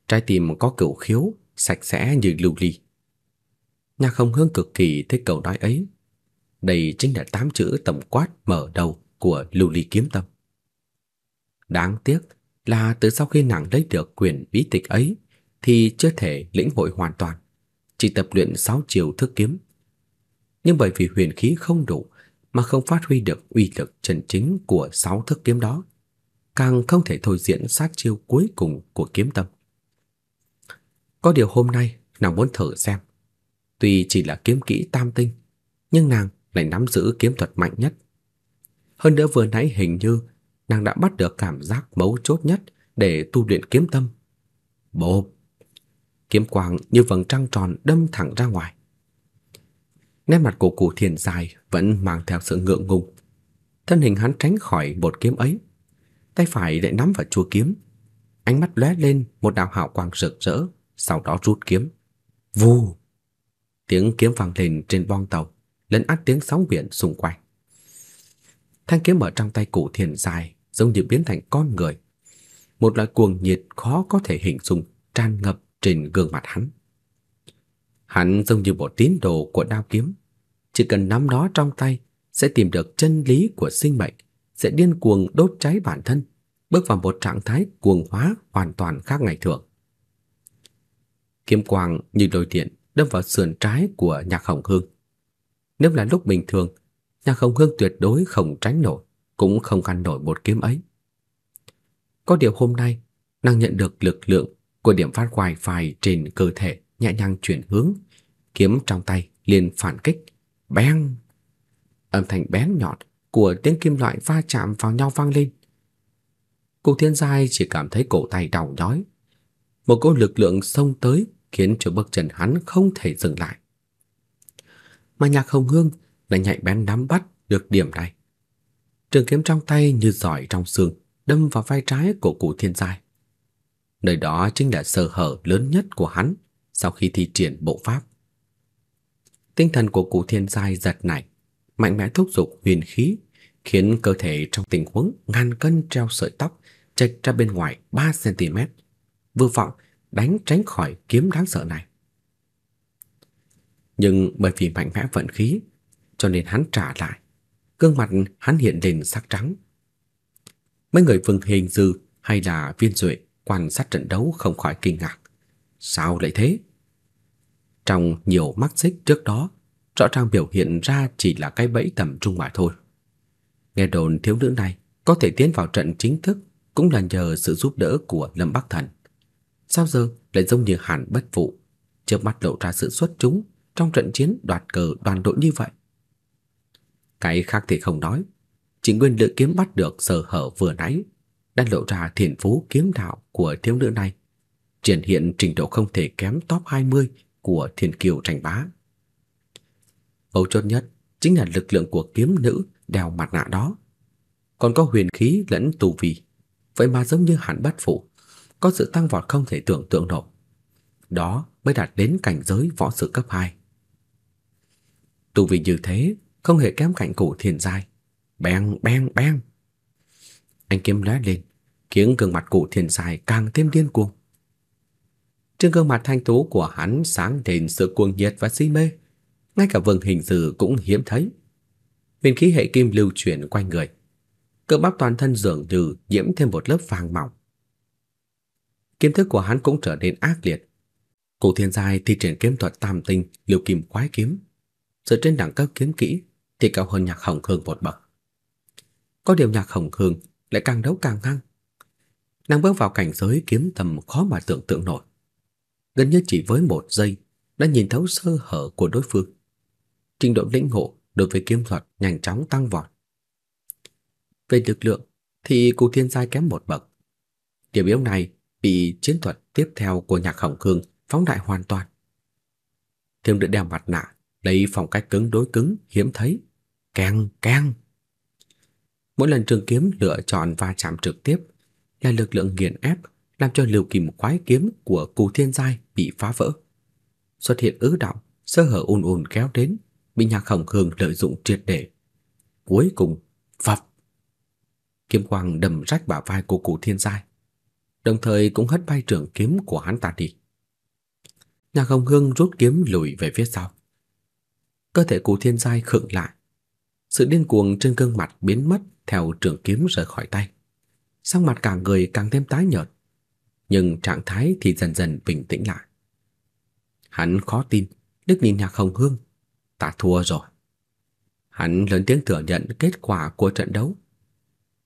Trái tim có cửu khiếu, sạch sẽ như lưu ly. Nhạc không hương cực kỳ thích câu nói ấy. Đây chính là tám chữ tổng quát mở đầu của lưu ly kiếm tâm. Đáng tiếc là từ sau khi nàng lấy được quyền bí tịch ấy thì chưa thể lĩnh hội hoàn toàn, chỉ tập luyện sáu chiều thức kiếm. Nhưng bởi vì huyền khí không đủ mà không phát huy được uy lực chân chính của sáu thức kiếm đó, càng không thể thôi diễn sát chiêu cuối cùng của kiếm tâm. Có điều hôm nay nàng muốn thử xem, tuy chỉ là kiếm kỹ tam tinh, nhưng nàng lại nắm giữ kiếm thuật mạnh nhất. Hơn nữa vừa nãy hình như nàng đã bắt được cảm giác mấu chốt nhất để tu luyện kiếm tâm. Bộp! Kiếm quang như vầng trăng tròn đâm thẳng ra ngoài. Nét mặt của cụ thiền dài vẫn mang theo sự ngượng ngùng. Thân hình hắn tránh khỏi một kiếm ấy. Tay phải lại nắm vào chuôi kiếm. Ánh mắt lóe lên một đạo hào quang rực rỡ, sau đó rút kiếm. Vù! Tiếng kiếm vang lên trên bong tàu, lấn át tiếng sóng biển xung quanh. Thanh kiếm ở trong tay cụ thiền dài giống như biến thành con người. Một loại cuồng nhiệt khó có thể hình dung tràn ngập trên gương mặt hắn. Hắn giống như một tín đồ của đao kiếm, chỉ cần nắm nó trong tay sẽ tìm được chân lý của sinh mệnh, sẽ điên cuồng đốt cháy bản thân, bước vào một trạng thái cuồng hóa hoàn toàn khác ngày thường. Kiếm quang như đôi điện đâm vào sườn trái của Nhạc Hồng Hương. Nếu là lúc bình thường, Nhạc Hồng Hương tuyệt đối không tránh nổi, cũng không ngăn nổi một kiếm ấy. Có điều hôm nay, nàng nhận được lực lượng của điểm phát wifi trên cơ thể nhẹ nhàng chuyển hướng, kiếm trong tay liền phản kích, beng. Âm thanh bén nhọn của tiếng kim loại va chạm vào nhau vang lên. Cố Thiên Giai chỉ cảm thấy cổ tay đau nhói. Một cỗ lực lượng xông tới khiến cho bước chân hắn không thể dừng lại. Mà Nhạc Hồng Hương lại nhạy bén nắm bắt được điểm này. Trường kiếm trong tay như giỏi trong xương, đâm vào vai trái của cụ Thiên Giai. Nơi đó chính là sơ hở lớn nhất của hắn sau khi thi triển bộ pháp. Tinh thần của cụ Thiên Giai giật nảy, mạnh mẽ thúc giục huyền khí, khiến cơ thể trong tình huống ngàn cân treo sợi tóc chệch ra bên ngoài 3 cm, vừa vọng đánh tránh khỏi kiếm đáng sợ này. Nhưng bởi vì mạnh mẽ vận khí, cho nên hắn trả lại. Gương mặt hắn hiện lên sắc trắng. Mấy người Vương Hình Dư hay là Viên Duệ quan sát trận đấu không khỏi kinh ngạc. Sao lại thế? Trong nhiều mắt xích trước đó, rõ ràng biểu hiện ra chỉ là cái bẫy tầm trung mà thôi. Nghe đồn thiếu nữ này có thể tiến vào trận chính thức cũng là nhờ sự giúp đỡ của Lâm Bắc Thần. Sao giờ lại giống như Hàn Bất Phụ, chớp mắt lộ ra sự xuất chúng trong trận chiến đoạt cờ đoàn đội như vậy. Cái khác thì không nói, chỉ nguyên lựa kiếm bắt được sở hở vừa nãy đã lộ ra thiền phú kiếm đạo của thiếu nữ này, triển hiện trình độ không thể kém top 20 của thiên kiều tranh bá. Mấu chốt nhất chính là lực lượng của kiếm nữ đeo mặt nạ đó. Còn có huyền khí lẫn tu vi, vậy mà giống như hẳn bất phụ, có sự tăng vọt không thể tưởng tượng nổi. Đó mới đạt đến cảnh giới võ sư cấp 2. Tu vi như thế, không hề kém cạnh cổ thiên giai. Beng beng beng. Anh kiếm lóe lên, khiến gương mặt cổ thiên giai càng thêm điên cuồng. Trên gương mặt thanh tú của hắn sáng lên sự cuồng nhiệt và si mê, ngay cả vầng hình dư cũng hiếm thấy. Huyền khí hệ kim lưu chuyển quanh người, cơ bắp toàn thân dường như nhiễm thêm một lớp vàng mỏng kiến thức của hắn cũng trở nên ác liệt. Cổ thiên giai thi triển kiếm thuật tam tinh, liều kim quái kiếm, dựa trên đẳng cấp kiếm kỹ thì cao hơn Nhạc Hồng khương một bậc. Có điều Nhạc Hồng khương lại càng đấu càng hăng. Nàng bước vào cảnh giới kiếm tầm khó mà tưởng tượng nổi. Gần như chỉ với một giây đã nhìn thấu sơ hở của đối phương. Trình độ lĩnh ngộ đối với kiếm thuật nhanh chóng tăng vọt. Về lực lượng thì cụ thiên giai kém một bậc. Điểm yếu này bị chiến thuật tiếp theo của nhạc hồng Khương phóng đại hoàn toàn. Thêm được đeo mặt nạ, lấy phong cách cứng đối cứng hiếm thấy. Keng, keng. Mỗi lần trường kiếm lựa chọn va chạm trực tiếp là lực lượng nghiền ép làm cho liều kìm quái kiếm của cù thiên giai bị phá vỡ. Xuất hiện ứ động, sơ hở ùn ùn kéo đến, bị nhạc Hồng Khương lợi dụng triệt để. Cuối cùng, phập. Kiếm quang đầm rách bả vai của cù thiên giai, đồng thời cũng hất bay trường kiếm của hắn ta đi. Nhạc Hồng hương rút kiếm lùi về phía sau. Cơ thể cụ thiên giai khựng lại. Sự điên cuồng trên gương mặt biến mất theo trường kiếm rời khỏi tay. Sắc mặt cả người càng thêm tái nhợt, nhưng trạng thái thì dần dần bình tĩnh lại. Hắn khó tin, Đức nhìn Nhạc Hồng Hương, ta thua rồi. Hắn lớn tiếng thừa nhận kết quả của trận đấu.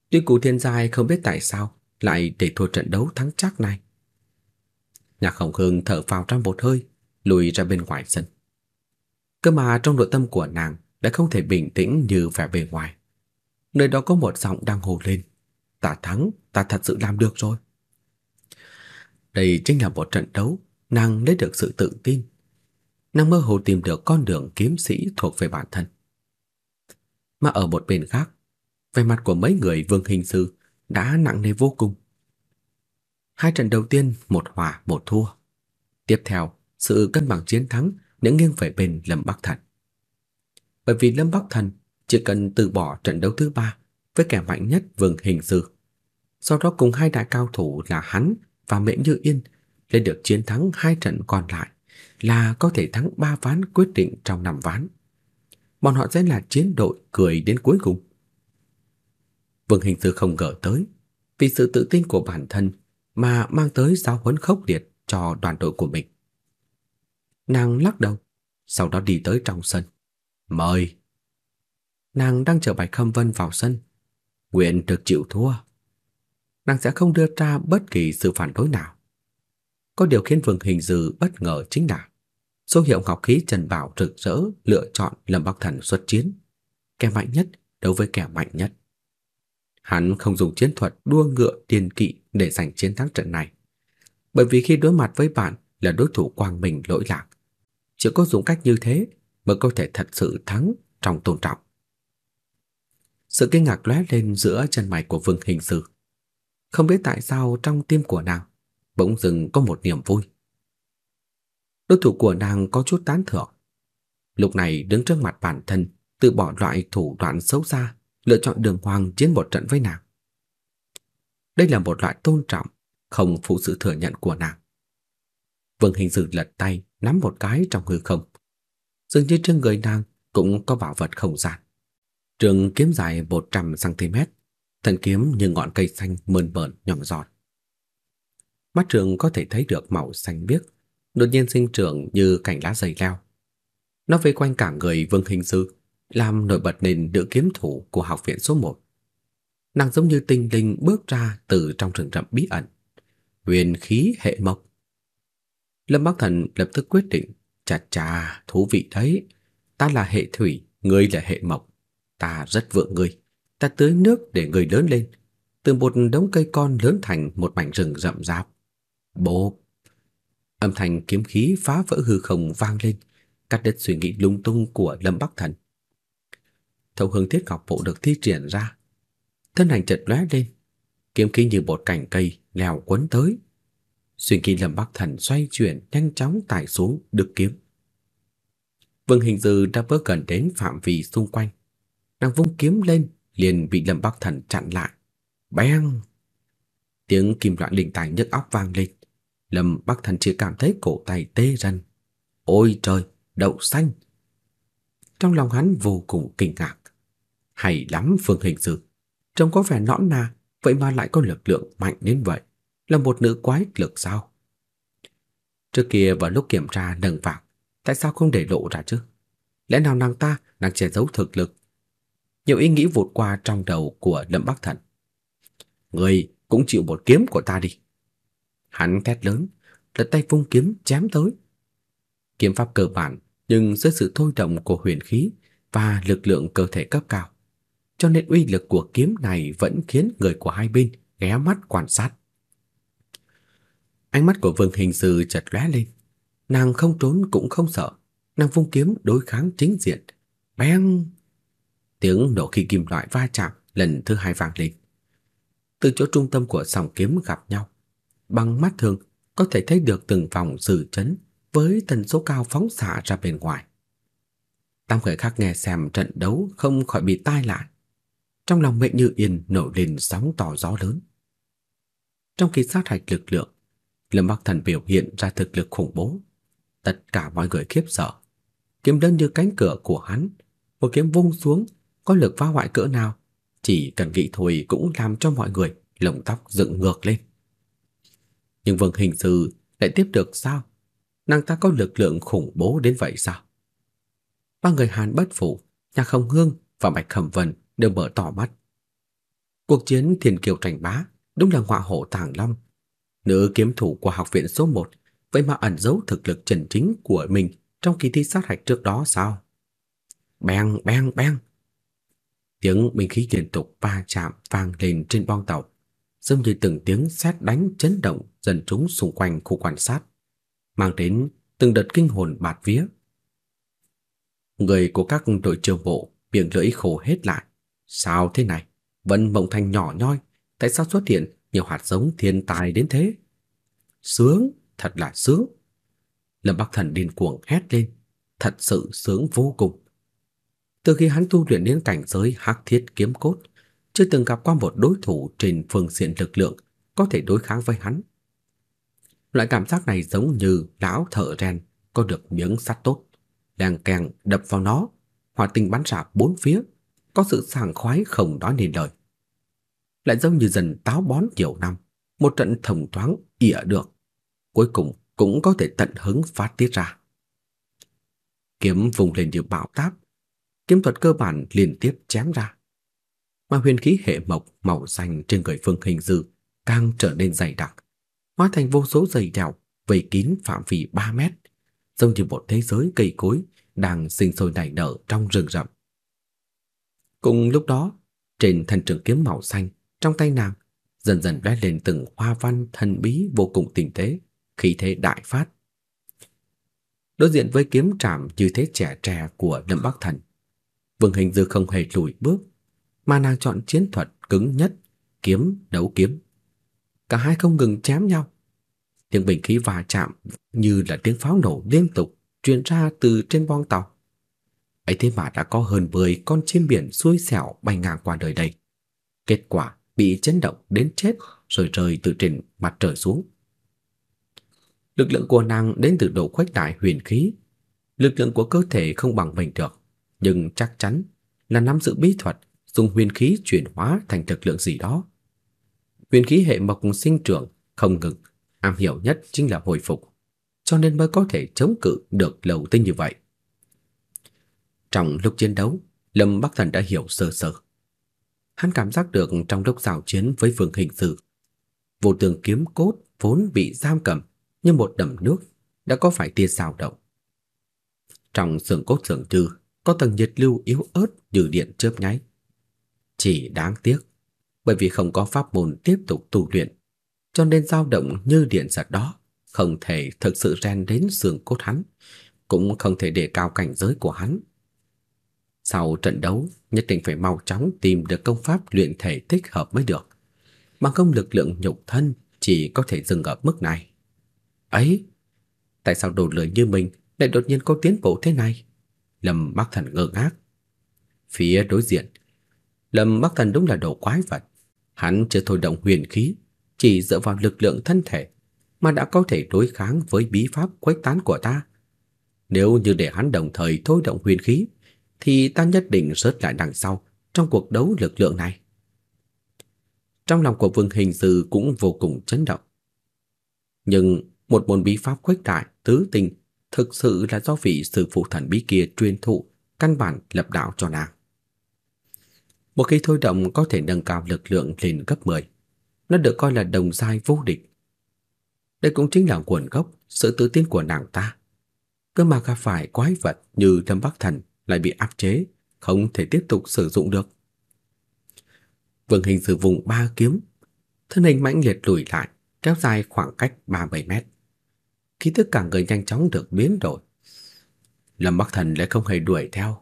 Tuy Cụ Thiên Giai không biết tại sao lại để thua trận đấu thắng chắc này. Nhạc Hồng Hương thở phào trong một hơi, lùi ra bên ngoài sân. Cơ mà trong nội tâm của nàng đã không thể bình tĩnh như vẻ bề ngoài. Nơi đó có một giọng đang hồ lên. Ta thắng, ta thật sự làm được rồi. Đây chính là một trận đấu nàng lấy được sự tự tin. Nàng mơ hồ tìm được con đường kiếm sĩ thuộc về bản thân. Mà ở một bên khác, vẻ mặt của mấy người vương hình sư đã nặng nề vô cùng. Hai trận đầu tiên một hòa một thua. Tiếp theo, sự cân bằng chiến thắng những nghiêng về bên Lâm Bắc Thần. Bởi vì Lâm Bắc Thần chỉ cần từ bỏ trận đấu thứ ba với kẻ mạnh nhất vương hình sư. Sau đó cùng hai đại cao thủ là hắn và Mễ Như Yên lấy được chiến thắng hai trận còn lại là có thể thắng ba ván quyết định trong năm ván. Bọn họ sẽ là chiến đội cười đến cuối cùng. Vương Hình Sư không ngờ tới, vì sự tự tin của bản thân mà mang tới giáo huấn khốc liệt cho đoàn đội của mình. Nàng lắc đầu, sau đó đi tới trong sân. Mời! Nàng đang chờ Bạch Khâm Vân vào sân. Nguyện được chịu thua. Nàng sẽ không đưa ra bất kỳ sự phản đối nào. Có điều khiến Vương Hình Dư bất ngờ chính là số hiệu ngọc khí Trần Bảo rực rỡ lựa chọn Lâm Bắc Thần xuất chiến, kẻ mạnh nhất đấu với kẻ mạnh nhất. Hắn không dùng chiến thuật đua ngựa tiền kỵ để giành chiến thắng trận này, bởi vì khi đối mặt với bạn là đối thủ quang minh lỗi lạc, chỉ có dùng cách như thế mới có thể thật sự thắng trong tôn trọng. Sự kinh ngạc lóe lên giữa chân mày của Vương Hình Sư. Không biết tại sao trong tim của nàng bỗng dưng có một niềm vui. Đối thủ của nàng có chút tán thưởng. Lúc này đứng trước mặt bản thân, từ bỏ loại thủ đoạn xấu xa, lựa chọn đường hoàng chiến một trận với nàng. Đây là một loại tôn trọng, không phụ sự thừa nhận của nàng. Vương Hình Dư lật tay, nắm một cái trong hư không. Dường như trên người nàng cũng có bảo vật không gian. Trường kiếm dài 100cm, thân kiếm như ngọn cây xanh mơn mởn nhọn giọt. Mắt trường có thể thấy được màu xanh biếc, đột nhiên sinh trưởng như cành lá dày leo. Nó vây quanh cả người Vương Hình dư làm nổi bật nền nữ kiếm thủ của học viện số 1. Nàng giống như tinh linh bước ra từ trong rừng rậm bí ẩn. Huyền khí hệ mộc. Lâm Bắc Thần lập tức quyết định, chà chà, thú vị đấy. Ta là hệ thủy, ngươi là hệ mộc. Ta rất vượng ngươi. Ta tưới nước để ngươi lớn lên. Từ một đống cây con lớn thành một mảnh rừng rậm rạp. Bốp. Âm thanh kiếm khí phá vỡ hư không vang lên, cắt đứt suy nghĩ lung tung của Lâm Bắc Thần theo hướng thiết ngọc bộ được thi triển ra, thân ảnh chợt lóe lên, kiếm khí như một cành cây leo quấn tới. Xuyên kỳ Lâm Bắc Thần xoay chuyển nhanh chóng tải xuống được kiếm. Vương Hình Dư đã bước gần đến phạm vi xung quanh, nàng vung kiếm lên liền bị Lâm Bắc Thần chặn lại. Beng! Tiếng kim loại linh tài nhức óc vang lên. Lâm Bắc Thần chỉ cảm thấy cổ tay tê rần. Ôi trời, đậu xanh! Trong lòng hắn vô cùng kinh ngạc. Hay lắm Phương Hình Dư. Trông có vẻ nõn nà, vậy mà lại có lực lượng mạnh đến vậy. Là một nữ quái lực sao? Trước kia vào lúc kiểm tra nâng vàng, tại sao không để lộ ra chứ? Lẽ nào nàng ta đang che giấu thực lực? Nhiều ý nghĩ vụt qua trong đầu của Lâm Bắc Thần. Người cũng chịu một kiếm của ta đi. Hắn thét lớn, lật tay vung kiếm chém tới. Kiếm pháp cơ bản, nhưng dưới sự thôi động của huyền khí và lực lượng cơ thể cấp cao, cho nên uy lực của kiếm này vẫn khiến người của hai bên ghé mắt quan sát. Ánh mắt của Vương Hình Sư chợt lóe lên, nàng không trốn cũng không sợ, nàng vung kiếm đối kháng chính diện. Beng! Tiếng nổ khi kim loại va chạm lần thứ hai vang lên. Từ chỗ trung tâm của sòng kiếm gặp nhau, bằng mắt thường có thể thấy được từng vòng dư chấn với tần số cao phóng xạ ra bên ngoài. Tam người khác nghe xem trận đấu không khỏi bị tai lại. Trong lòng Mệnh Như Yên nổi lên sóng to gió lớn. Trong khi sát hạch lực lượng, Lâm Bắc Thần biểu hiện ra thực lực khủng bố. Tất cả mọi người khiếp sợ. Kiếm đơn như cánh cửa của hắn, một kiếm vung xuống có lực phá hoại cỡ nào, chỉ cần nghĩ thôi cũng làm cho mọi người lông tóc dựng ngược lên. Nhưng Vương Hình Sư lại tiếp được sao? Nàng ta có lực lượng khủng bố đến vậy sao? Ba người Hàn bất phụ, Nhạc Không Hương và Bạch Khẩm Vân đều mở to mắt. Cuộc chiến Thiên Kiều tranh bá đúng là ngọa hổ tàng long. Nữ kiếm thủ của học viện số 1 vậy mà ẩn giấu thực lực chân chính của mình trong kỳ thi sát hạch trước đó sao? Beng beng beng. Tiếng binh khí liên tục va chạm vang lên trên bong tàu, giống như từng tiếng sét đánh chấn động dần trúng xung quanh khu quan sát, mang đến từng đợt kinh hồn bạt vía. Người của các đội trưởng bộ miệng lưỡi khổ hết lại. Sao thế này? Vân Mộng Thành nhỏ nhoi, tại sao xuất hiện nhiều hạt giống thiên tài đến thế? Sướng, thật là sướng. Lâm Bắc Thần điên cuồng hét lên, thật sự sướng vô cùng. Từ khi hắn tu luyện đến cảnh giới Hắc Thiết Kiếm Cốt, chưa từng gặp qua một đối thủ trên phương diện lực lượng có thể đối kháng với hắn. Loại cảm giác này giống như lão thợ rèn có được miếng sắt tốt, đang càng đập vào nó, hỏa tinh bắn ra bốn phía, có sự sảng khoái không nói nên lời. Lại giống như dần táo bón nhiều năm, một trận thông thoáng ỉa được, cuối cùng cũng có thể tận hứng phát tiết ra. Kiếm vùng lên như bão táp, kiếm thuật cơ bản liên tiếp chém ra. Mà huyền khí hệ mộc màu xanh trên người Phương Hình Dư càng trở nên dày đặc, hóa thành vô số dây đèo vây kín phạm vi 3 mét, giống như một thế giới cây cối đang sinh sôi nảy nở trong rừng rậm. Cùng lúc đó, trên thân trường kiếm màu xanh trong tay nàng dần dần lóe lên từng hoa văn thần bí vô cùng tinh tế, khí thế đại phát. Đối diện với kiếm trảm như thế trẻ trẻ của Lâm Bắc Thần, Vương Hình Dư không hề lùi bước, mà nàng chọn chiến thuật cứng nhất, kiếm đấu kiếm. Cả hai không ngừng chém nhau. Tiếng bình khí va chạm như là tiếng pháo nổ liên tục truyền ra từ trên bong tàu. Ấy thế mà đã có hơn 10 con chim biển xui xẻo bay ngang qua đời đây. Kết quả bị chấn động đến chết rồi rơi từ trên mặt trời xuống. Lực lượng của nàng đến từ độ khuếch đại huyền khí. Lực lượng của cơ thể không bằng mình được, nhưng chắc chắn là nắm giữ bí thuật dùng huyền khí chuyển hóa thành thực lượng gì đó. Huyền khí hệ mộc sinh trưởng không ngừng, am hiểu nhất chính là hồi phục, cho nên mới có thể chống cự được lâu tinh như vậy. Trong lúc chiến đấu, Lâm Bắc Thần đã hiểu sơ sơ. Hắn cảm giác được trong lúc giao chiến với Vương Hình Sự, vô tường kiếm cốt vốn bị giam cầm như một đầm nước đã có phải tia dao động. Trong xương cốt xương trừ có tầng nhiệt lưu yếu ớt như điện chớp nháy. Chỉ đáng tiếc, bởi vì không có pháp môn tiếp tục tu luyện, cho nên dao động như điện giật đó không thể thực sự rèn đến xương cốt hắn, cũng không thể đề cao cảnh giới của hắn. Sau trận đấu, nhất định phải mau chóng tìm được công pháp luyện thể thích hợp mới được. Bằng không lực lượng nhục thân chỉ có thể dừng ở mức này. Ấy, tại sao đồ lười như mình lại đột nhiên có tiến bộ thế này? Lâm Bắc Thần ngơ ngác. Phía đối diện, Lâm Bắc Thần đúng là đồ quái vật. Hắn chưa thôi động huyền khí, chỉ dựa vào lực lượng thân thể mà đã có thể đối kháng với bí pháp quét tán của ta. Nếu như để hắn đồng thời thôi động huyền khí, thì ta nhất định rớt lại đằng sau trong cuộc đấu lực lượng này. Trong lòng của Vương Hình Sư cũng vô cùng chấn động. Nhưng một môn bí pháp khuếch đại, tứ tình thực sự là do vị sư phụ thần bí kia truyền thụ căn bản lập đạo cho nàng. Một khi thôi động có thể nâng cao lực lượng lên gấp 10. Nó được coi là đồng giai vô địch. Đây cũng chính là nguồn gốc sự tự tin của nàng ta. Cơ mà gặp phải quái vật như Lâm Bắc Thần lại bị áp chế, không thể tiếp tục sử dụng được. Vương Hình sử vùng ba kiếm, thân hình mãnh liệt lùi lại, kéo dài khoảng cách 3-7 mét. Khí tức cả người nhanh chóng được biến đổi. Lâm Bắc Thần lại không hề đuổi theo.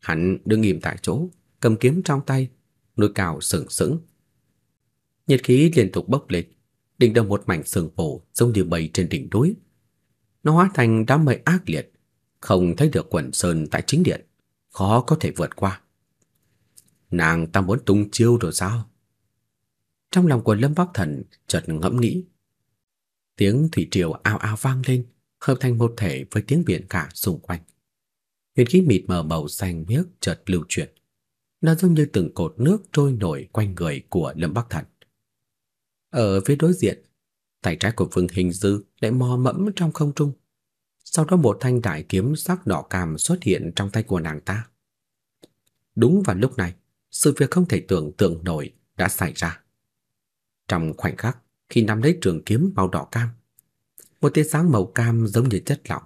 Hắn đứng im tại chỗ, cầm kiếm trong tay, núi cao sừng sững. Nhiệt khí liên tục bốc lên, đỉnh đầu một mảnh sương mù giống như bầy trên đỉnh núi. Nó hóa thành đám mây ác liệt, không thấy được quần sơn tại chính điện, khó có thể vượt qua. Nàng ta muốn tung chiêu rồi sao? Trong lòng của Lâm Bắc Thần chợt ngẫm nghĩ. Tiếng thủy triều ao ao vang lên, hợp thành một thể với tiếng biển cả xung quanh. Huyền khí mịt mờ màu xanh biếc chợt lưu chuyển. Nó giống như từng cột nước trôi nổi quanh người của Lâm Bắc Thần. Ở phía đối diện, tay trái của Vương Hình Dư lại mò mẫm trong không trung. Sau đó một thanh đại kiếm sắc đỏ cam xuất hiện trong tay của nàng ta. Đúng vào lúc này, sự việc không thể tưởng tượng nổi đã xảy ra. Trong khoảnh khắc khi nắm lấy trường kiếm màu đỏ cam, một tia sáng màu cam giống như chất lỏng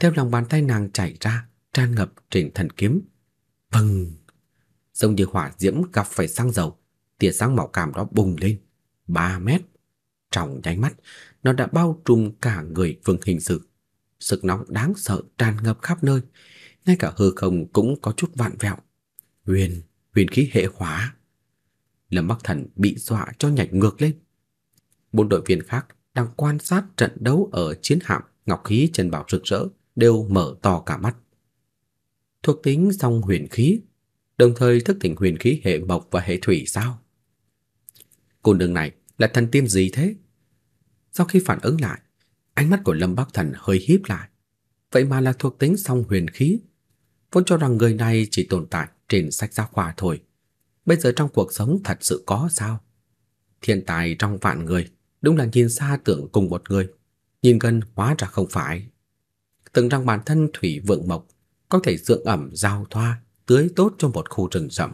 theo lòng bàn tay nàng chảy ra, tràn ngập trên thần kiếm. Vâng, giống như hỏa diễm gặp phải xăng dầu, tia sáng màu cam đó bùng lên 3 mét. Trong nháy mắt, nó đã bao trùm cả người Vương Hình Sự. Sức nóng đáng sợ tràn ngập khắp nơi, ngay cả hư không cũng có chút vạn vẹo. Huyền, huyền khí hệ hỏa. Lâm Bắc Thần bị dọa cho nhảy ngược lên. Bốn đội viên khác đang quan sát trận đấu ở chiến hạm Ngọc khí trần bảo rực rỡ đều mở to cả mắt. Thuộc tính song huyền khí, đồng thời thức tỉnh huyền khí hệ mộc và hệ thủy sao? Cô đường này là thần tiên gì thế? Sau khi phản ứng lại, ánh mắt của Lâm Bắc Thần hơi híp lại. Vậy mà là thuộc tính song huyền khí. Vốn cho rằng người này chỉ tồn tại trên sách giáo khoa thôi. Bây giờ trong cuộc sống thật sự có sao? Thiên tài trong vạn người, đúng là nhìn xa tưởng cùng một người, nhìn gần hóa ra không phải. Từng rằng bản thân thủy vượng mộc có thể dưỡng ẩm giao thoa, tưới tốt cho một khu rừng rậm.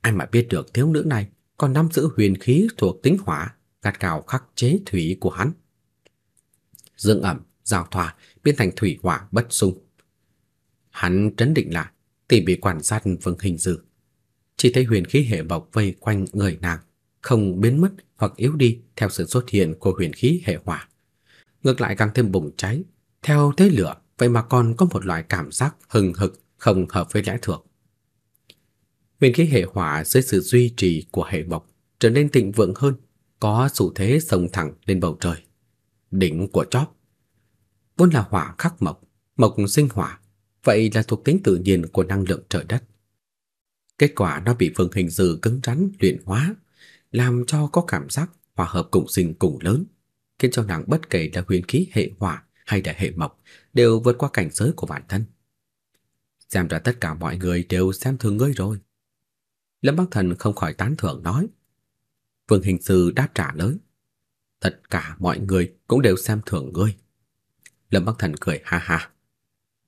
Ai mà biết được thiếu nữ này còn nắm giữ huyền khí thuộc tính hỏa, gắt gào khắc chế thủy của hắn. Dương ẩm, giao thoa biến thành thủy hỏa bất xung. Hắn trấn định lại, tỉ mỉ quan sát Vương Hình Dư. Chỉ thấy huyền khí hệ bộc vây quanh người nàng, không biến mất hoặc yếu đi theo sự xuất hiện của huyền khí hệ hỏa. Ngược lại càng thêm bùng cháy, theo thế lửa, vậy mà còn có một loại cảm giác hừng hực không hợp với lẽ thường. Huyền khí hệ hỏa dưới sự duy trì của hệ bộc trở nên thịnh vượng hơn, có xu thế sông thẳng lên bầu trời. Đỉnh của chóp vốn là hỏa khắc mộc, mộc sinh hỏa, vậy là thuộc tính tự nhiên của năng lượng trời đất. Kết quả nó bị phương hình dư cứng rắn luyện hóa, làm cho có cảm giác hòa hợp cùng sinh cùng lớn, khiến cho nàng bất kể là huyền khí hệ hỏa hay là hệ mộc đều vượt qua cảnh giới của bản thân. Xem ra tất cả mọi người đều xem thường ngươi rồi. Lâm Bắc Thần không khỏi tán thưởng nói. Vương Hình Sư đáp trả lời. Tất cả mọi người cũng đều xem thường ngươi. Lâm Bắc Thần cười ha ha.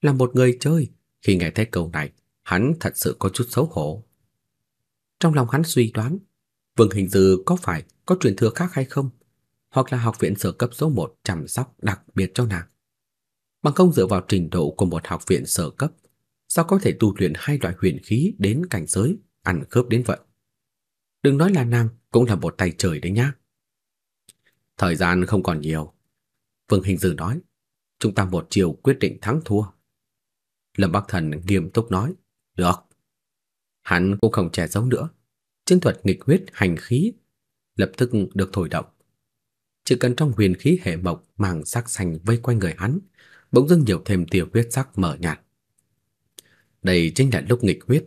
Là một người chơi, khi nghe thấy câu này, hắn thật sự có chút xấu hổ. Trong lòng hắn suy đoán, Vương Hình dư có phải có truyền thừa khác hay không? Hoặc là học viện sở cấp số 1 chăm sóc đặc biệt cho nàng. Bằng không dựa vào trình độ của một học viện sở cấp, sao có thể tu luyện hai loại huyền khí đến cảnh giới ăn khớp đến vậy. Đừng nói là nàng cũng là một tay trời đấy nhá. Thời gian không còn nhiều. Vương Hình Dư nói, chúng ta một chiều quyết định thắng thua, Lâm Bắc Thần nghiêm túc nói, "Được." Hắn cũng không che giấu nữa. Chiến thuật nghịch huyết hành khí lập tức được thổi động. Chỉ cần trong huyền khí hệ mộc màng sắc xanh vây quanh người hắn, bỗng dưng nhiều thêm tia huyết sắc mở nhạt. Đây chính là lúc nghịch huyết,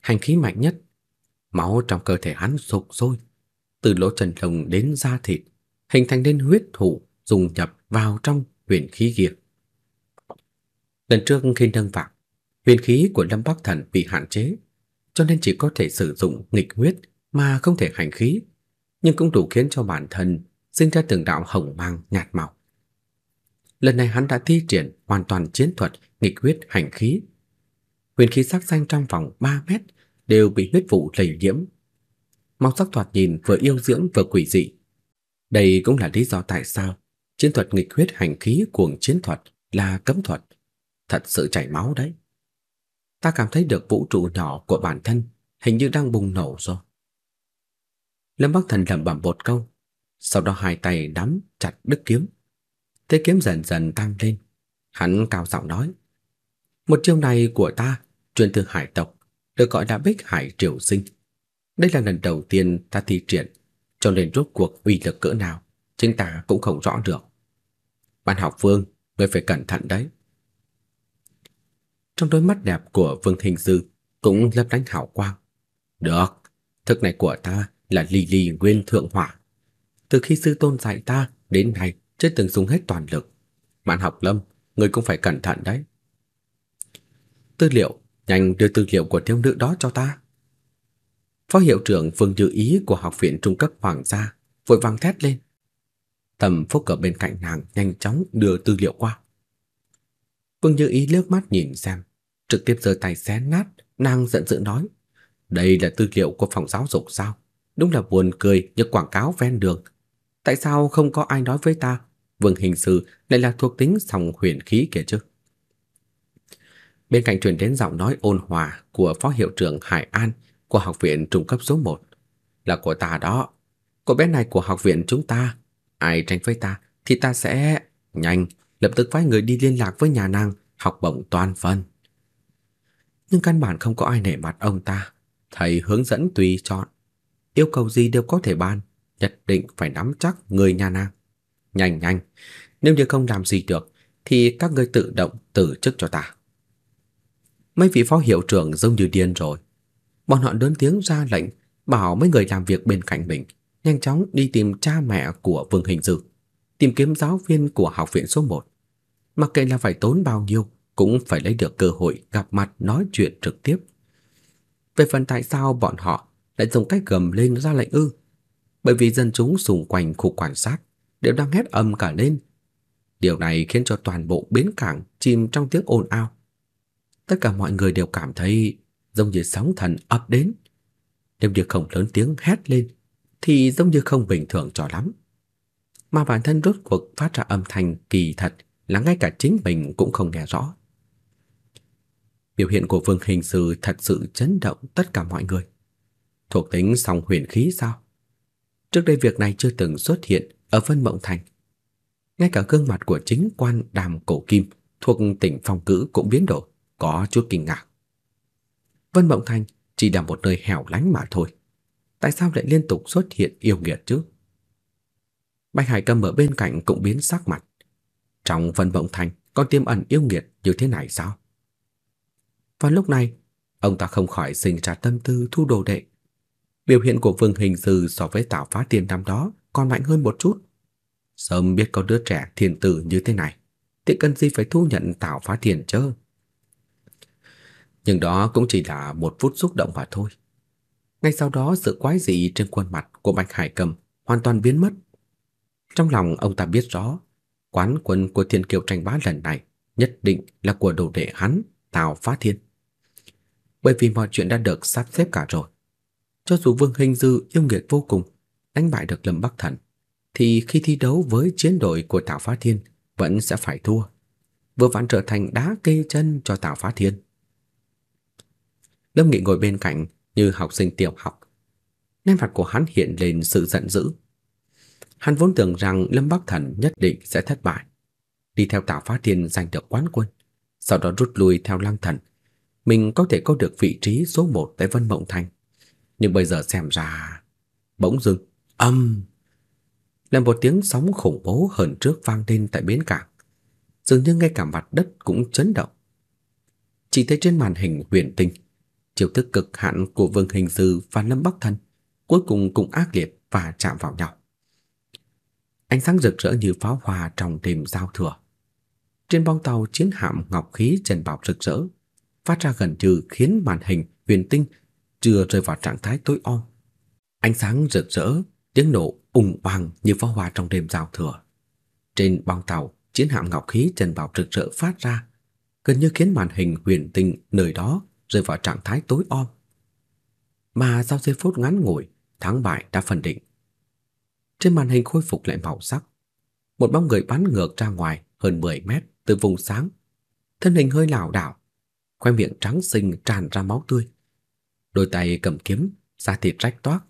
hành khí mạnh nhất. Máu trong cơ thể hắn sục sôi, từ lỗ chân lông đến da thịt, hình thành nên huyết thủ dùng nhập vào trong huyền khí kia. Lần trước khi nâng vạc, huyền khí của Lâm Bắc Thần bị hạn chế, cho nên chỉ có thể sử dụng nghịch huyết mà không thể hành khí, nhưng cũng đủ khiến cho bản thân sinh ra từng đạo hồng mang nhạt màu. Lần này hắn đã thi triển hoàn toàn chiến thuật nghịch huyết hành khí. Huyền khí sắc xanh trong vòng 3 mét đều bị huyết vụ lây nhiễm. Màu sắc thoạt nhìn vừa yêu dưỡng vừa quỷ dị. Đây cũng là lý do tại sao chiến thuật nghịch huyết hành khí cuồng chiến thuật là cấm thuật. Thật sự chảy máu đấy. Ta cảm thấy được vũ trụ nhỏ của bản thân hình như đang bùng nổ rồi. Lâm Bắc Thần lẩm bẩm một câu, sau đó hai tay nắm chặt đứt kiếm. Thế kiếm dần dần tăng lên, hắn cao giọng nói: "Một chiêu này của ta truyền từ hải tộc, được gọi là Bích Hải Triều Sinh. Đây là lần đầu tiên ta thi triển, cho nên rốt cuộc uy lực cỡ nào, chính ta cũng không rõ được. Bạn học Vương, ngươi phải cẩn thận đấy." Trong đôi mắt đẹp của Vương Hình Dư cũng lấp lánh hào quang. "Được, thức này của ta là ly ly nguyên thượng hỏa. Từ khi sư tôn dạy ta đến nay chưa từng dùng hết toàn lực. Bạn học Lâm, người cũng phải cẩn thận đấy. Tư liệu, nhanh đưa tư liệu của thiếu nữ đó cho ta. Phó hiệu trưởng Phương Dư Ý của học viện trung cấp Hoàng gia vội vàng thét lên. Tầm Phúc ở bên cạnh nàng nhanh chóng đưa tư liệu qua. Phương Dư Ý liếc mắt nhìn xem, trực tiếp giơ tay xé nát, nàng giận dữ nói: "Đây là tư liệu của phòng giáo dục sao? Đúng là buồn cười như quảng cáo ven đường. Tại sao không có ai nói với ta, Vương hình sư lại là thuộc tính sòng huyền khí kia chứ? Bên cạnh truyền đến giọng nói ôn hòa của phó hiệu trưởng Hải An của học viện trung cấp số 1. Là của ta đó. Cô bé này của học viện chúng ta. Ai tranh với ta thì ta sẽ nhanh lập tức phái người đi liên lạc với nhà nàng học bổng toàn phần. Nhưng căn bản không có ai nể mặt ông ta. Thầy hướng dẫn tùy chọn yêu cầu gì đều có thể ban, nhất định phải nắm chắc người nhà nàng. Nhanh nhanh, nếu như không làm gì được thì các ngươi tự động từ chức cho ta. Mấy vị phó hiệu trưởng giống như điên rồi. Bọn họ lớn tiếng ra lệnh bảo mấy người làm việc bên cạnh mình nhanh chóng đi tìm cha mẹ của Vương Hình Dư, tìm kiếm giáo viên của học viện số 1. Mặc kệ là phải tốn bao nhiêu, cũng phải lấy được cơ hội gặp mặt nói chuyện trực tiếp. Về phần tại sao bọn họ lại dùng cách gầm lên ra lệnh ư? Bởi vì dân chúng xung quanh khu quan sát đều đang hét ầm cả lên. Điều này khiến cho toàn bộ bến cảng chìm trong tiếng ồn ào. Tất cả mọi người đều cảm thấy giống như sóng thần ập đến. Nếu như không lớn tiếng hét lên thì giống như không bình thường cho lắm. Mà bản thân rốt cuộc phát ra âm thanh kỳ thật là ngay cả chính mình cũng không nghe rõ. Biểu hiện của Vương Hình Sư thật sự chấn động tất cả mọi người thuộc tính song huyền khí sao? Trước đây việc này chưa từng xuất hiện ở Vân Mộng Thành. Ngay cả gương mặt của chính quan Đàm Cổ Kim thuộc tỉnh Phong Cử cũng biến đổi, có chút kinh ngạc. Vân Mộng Thành chỉ là một nơi hẻo lánh mà thôi. Tại sao lại liên tục xuất hiện yêu nghiệt chứ? Bạch Hải Cầm ở bên cạnh cũng biến sắc mặt. Trong Vân Mộng Thành còn tiềm ẩn yêu nghiệt như thế này sao? Và lúc này, ông ta không khỏi sinh ra tâm tư thu đồ đệ Biểu hiện của Vương Hình Sư so với Tào Phá Tiên năm đó còn mạnh hơn một chút. Sớm biết có đứa trẻ thiên tử như thế này, thì cần gì phải thu nhận Tào Phá Tiên chứ? Nhưng đó cũng chỉ là một phút xúc động mà thôi. Ngay sau đó sự quái dị trên khuôn mặt của Bạch Hải Cầm hoàn toàn biến mất. Trong lòng ông ta biết rõ, quán quân của Thiên Kiều tranh bá lần này nhất định là của đồ đệ hắn, Tào Phá Thiên. Bởi vì mọi chuyện đã được sắp xếp cả rồi. Cho dù Vương Hình Dư yêu nghiệt vô cùng, đánh bại được Lâm Bắc Thần, thì khi thi đấu với chiến đội của Tào Phá Thiên vẫn sẽ phải thua, vừa vặn trở thành đá kê chân cho Tào Phá Thiên. Lâm Nghị ngồi bên cạnh như học sinh tiểu học. Nét mặt của hắn hiện lên sự giận dữ. Hắn vốn tưởng rằng Lâm Bắc Thần nhất định sẽ thất bại, đi theo Tào Phá Thiên giành được quán quân, sau đó rút lui theo Lăng Thần. Mình có thể có được vị trí số một tại Vân Mộng Thành. Nhưng bây giờ xem ra... Bỗng dưng, âm... Là một tiếng sóng khủng bố hơn trước vang lên tại bến cảng. Dường như ngay cả mặt đất cũng chấn động. Chỉ thấy trên màn hình huyền tinh, chiêu thức cực hạn của Vương Hình dư và Lâm Bắc Thần cuối cùng cũng ác liệt và chạm vào nhau. Ánh sáng rực rỡ như pháo hoa trong đêm giao thừa. Trên bong tàu chiến hạm ngọc khí trần bảo rực rỡ, phát ra gần như khiến màn hình huyền tinh chưa rơi vào trạng thái tối om. Ánh sáng rực rỡ, tiếng nổ ùng oang như pháo hoa trong đêm giao thừa. Trên bong tàu, chiến hạm ngọc khí trần bảo rực rỡ phát ra, gần như khiến màn hình huyền tinh nơi đó rơi vào trạng thái tối om. Mà sau giây phút ngắn ngủi, thắng bại đã phân định. Trên màn hình khôi phục lại màu sắc. Một bóng người bắn ngược ra ngoài hơn 10 mét từ vùng sáng. Thân hình hơi lảo đảo, khóe miệng trắng xinh tràn ra máu tươi. Đôi tay cầm kiếm, da thịt rách toác.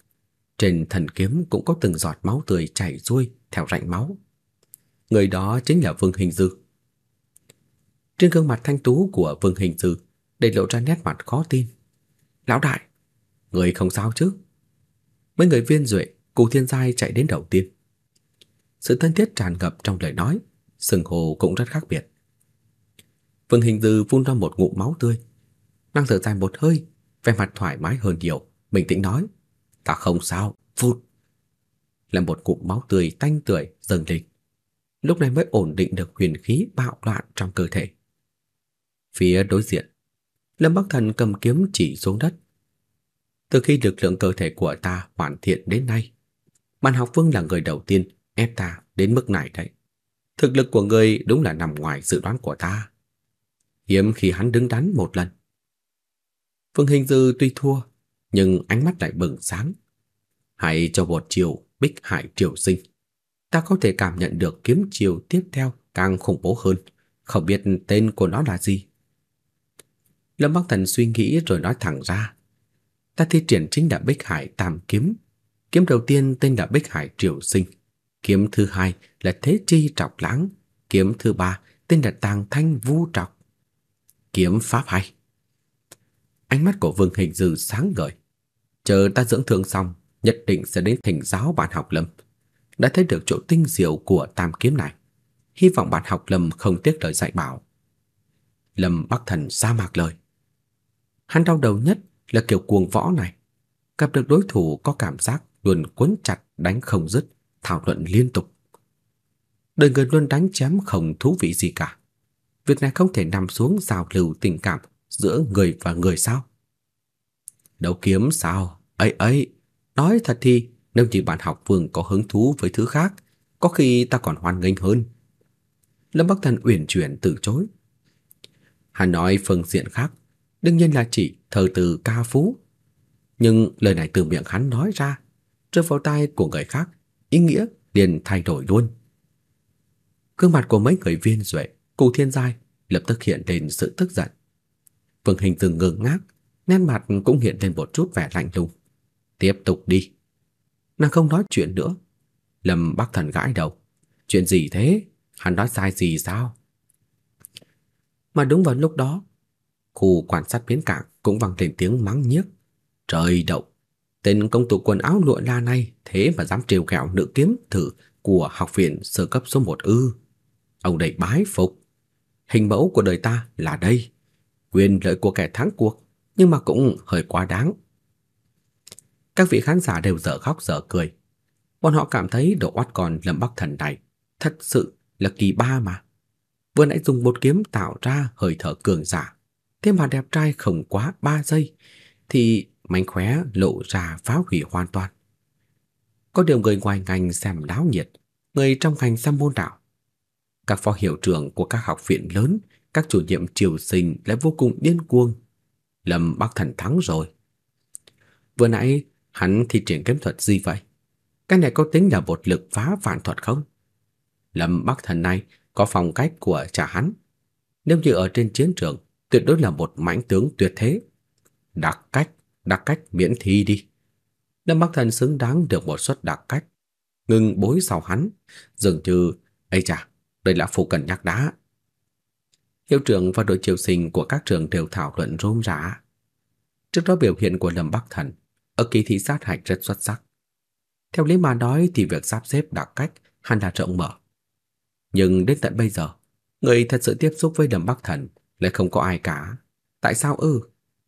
Trên thần kiếm cũng có từng giọt máu tươi chảy xuôi theo rãnh máu. Người đó chính là Vương Hình Dư. Trên gương mặt thanh tú của Vương Hình Dư để lộ ra nét mặt khó tin. "Lão đại, người không sao chứ?" Mấy người viên duệ, Cố Thiên Giai chạy đến đầu tiên. Sự thân thiết tràn ngập trong lời nói, sừng hồ cũng rất khác biệt. Vương Hình Dư phun ra một ngụm máu tươi, nâng thở dài một hơi, vẻ mặt thoải mái hơn nhiều, bình tĩnh nói: "Ta không sao." Phút. Là một cụm máu tươi tanh tưởi dâng lên. Lúc này mới ổn định được huyền khí bạo loạn trong cơ thể. Phía đối diện, Lâm Bắc Thần cầm kiếm chỉ xuống đất. Từ khi lực lượng cơ thể của ta hoàn thiện đến nay, Bàn học vương là người đầu tiên ép ta đến mức này đấy. Thực lực của người đúng là nằm ngoài dự đoán của ta. Hiếm khi hắn đứng đắn một lần. Phương Hình Dư tuy thua, nhưng ánh mắt lại bừng sáng. Hãy cho một chiều bích hải triều sinh. Ta có thể cảm nhận được kiếm chiều tiếp theo càng khủng bố hơn, không biết tên của nó là gì. Lâm Bắc Thần suy nghĩ rồi nói thẳng ra. Ta thi triển chính là Bích Hải Tam Kiếm. Kiếm đầu tiên tên là Bích Hải Triều Sinh. Kiếm thứ hai là Thế Chi Trọc Lãng. Kiếm thứ ba tên là Tàng Thanh Vu Trọc. Kiếm pháp hay. Ánh mắt của Vương Hình Dư sáng ngời. Chờ ta dưỡng thương xong, nhất định sẽ đến thỉnh giáo bạn học lâm. Đã thấy được chỗ tinh diệu của tam kiếm này. Hy vọng bạn học lâm không tiếc lời dạy bảo. Lâm Bắc Thần ra mạc lời. Hắn đau đầu nhất là kiểu cuồng võ này. Gặp được đối thủ có cảm giác luôn cuốn chặt đánh không dứt, thảo luận liên tục. Đời người luôn đánh chém không thú vị gì cả. Việc này không thể nằm xuống giao lưu tình cảm giữa người và người sao? Đấu kiếm sao? Ấy ấy, nói thật thì nếu như bạn học Vương có hứng thú với thứ khác, có khi ta còn hoan nghênh hơn. Lâm Bắc Thần uyển chuyển từ chối. Hắn nói phương diện khác, đương nhiên là chỉ thờ từ ca phú. Nhưng lời này từ miệng hắn nói ra, rơi vào tai của người khác, ý nghĩa liền thay đổi luôn. Gương mặt của mấy người viên duệ, cụ thiên giai lập tức hiện lên sự tức giận. Vương Hình từng ngơ ngác, nét mặt cũng hiện lên một chút vẻ lạnh lùng. Tiếp tục đi. Nàng không nói chuyện nữa. Lâm Bắc Thần gãi đầu. Chuyện gì thế? Hắn nói sai gì sao? Mà đúng vào lúc đó, khu quan sát biến cảng cũng vang lên tiếng mắng nhiếc. Trời đậu, tên công tử quần áo lụa la này thế mà dám trêu ghẹo nữ kiếm thử của học viện sơ cấp số 1 ư? Ông đầy bái phục. Hình mẫu của đời ta là đây. Quyền lợi của kẻ thắng cuộc, nhưng mà cũng hơi quá đáng. Các vị khán giả đều dở khóc dở cười. Bọn họ cảm thấy độ oát còn Lâm Bắc Thần này thật sự là kỳ ba mà. Vừa nãy dùng bột kiếm tạo ra hơi thở cường giả, thế mà đẹp trai không quá 3 giây thì mánh khóe lộ ra phá hủy hoàn toàn. Có điều người ngoài ngành xem đáo nhiệt, người trong ngành xem môn đạo. Các phó hiệu trưởng của các học viện lớn, các chủ nhiệm triều sinh lại vô cùng điên cuồng. Lâm Bắc Thần thắng rồi. Vừa nãy hắn thi triển kiếm thuật gì vậy? Cái này có tính là một lực phá vạn thuật không? Lâm Bắc Thần này có phong cách của cha hắn. Nếu như ở trên chiến trường, tuyệt đối là một mãnh tướng tuyệt thế. Đặc cách, đặc cách miễn thi đi. Lâm Bắc Thần xứng đáng được một suất đặc cách. Ngừng bối sau hắn, dường như, ấy chà, đây là phụ cần nhắc đá. Hiệu trưởng và đội triều sinh của các trường đều thảo luận rôm rã. Trước đó biểu hiện của Lâm Bắc Thần ở kỳ thi sát hạch rất xuất sắc. Theo lý mà nói thì việc sắp xếp đặc cách hẳn là rộng mở. Nhưng đến tận bây giờ, người thật sự tiếp xúc với Lâm Bắc Thần lại không có ai cả. Tại sao ư?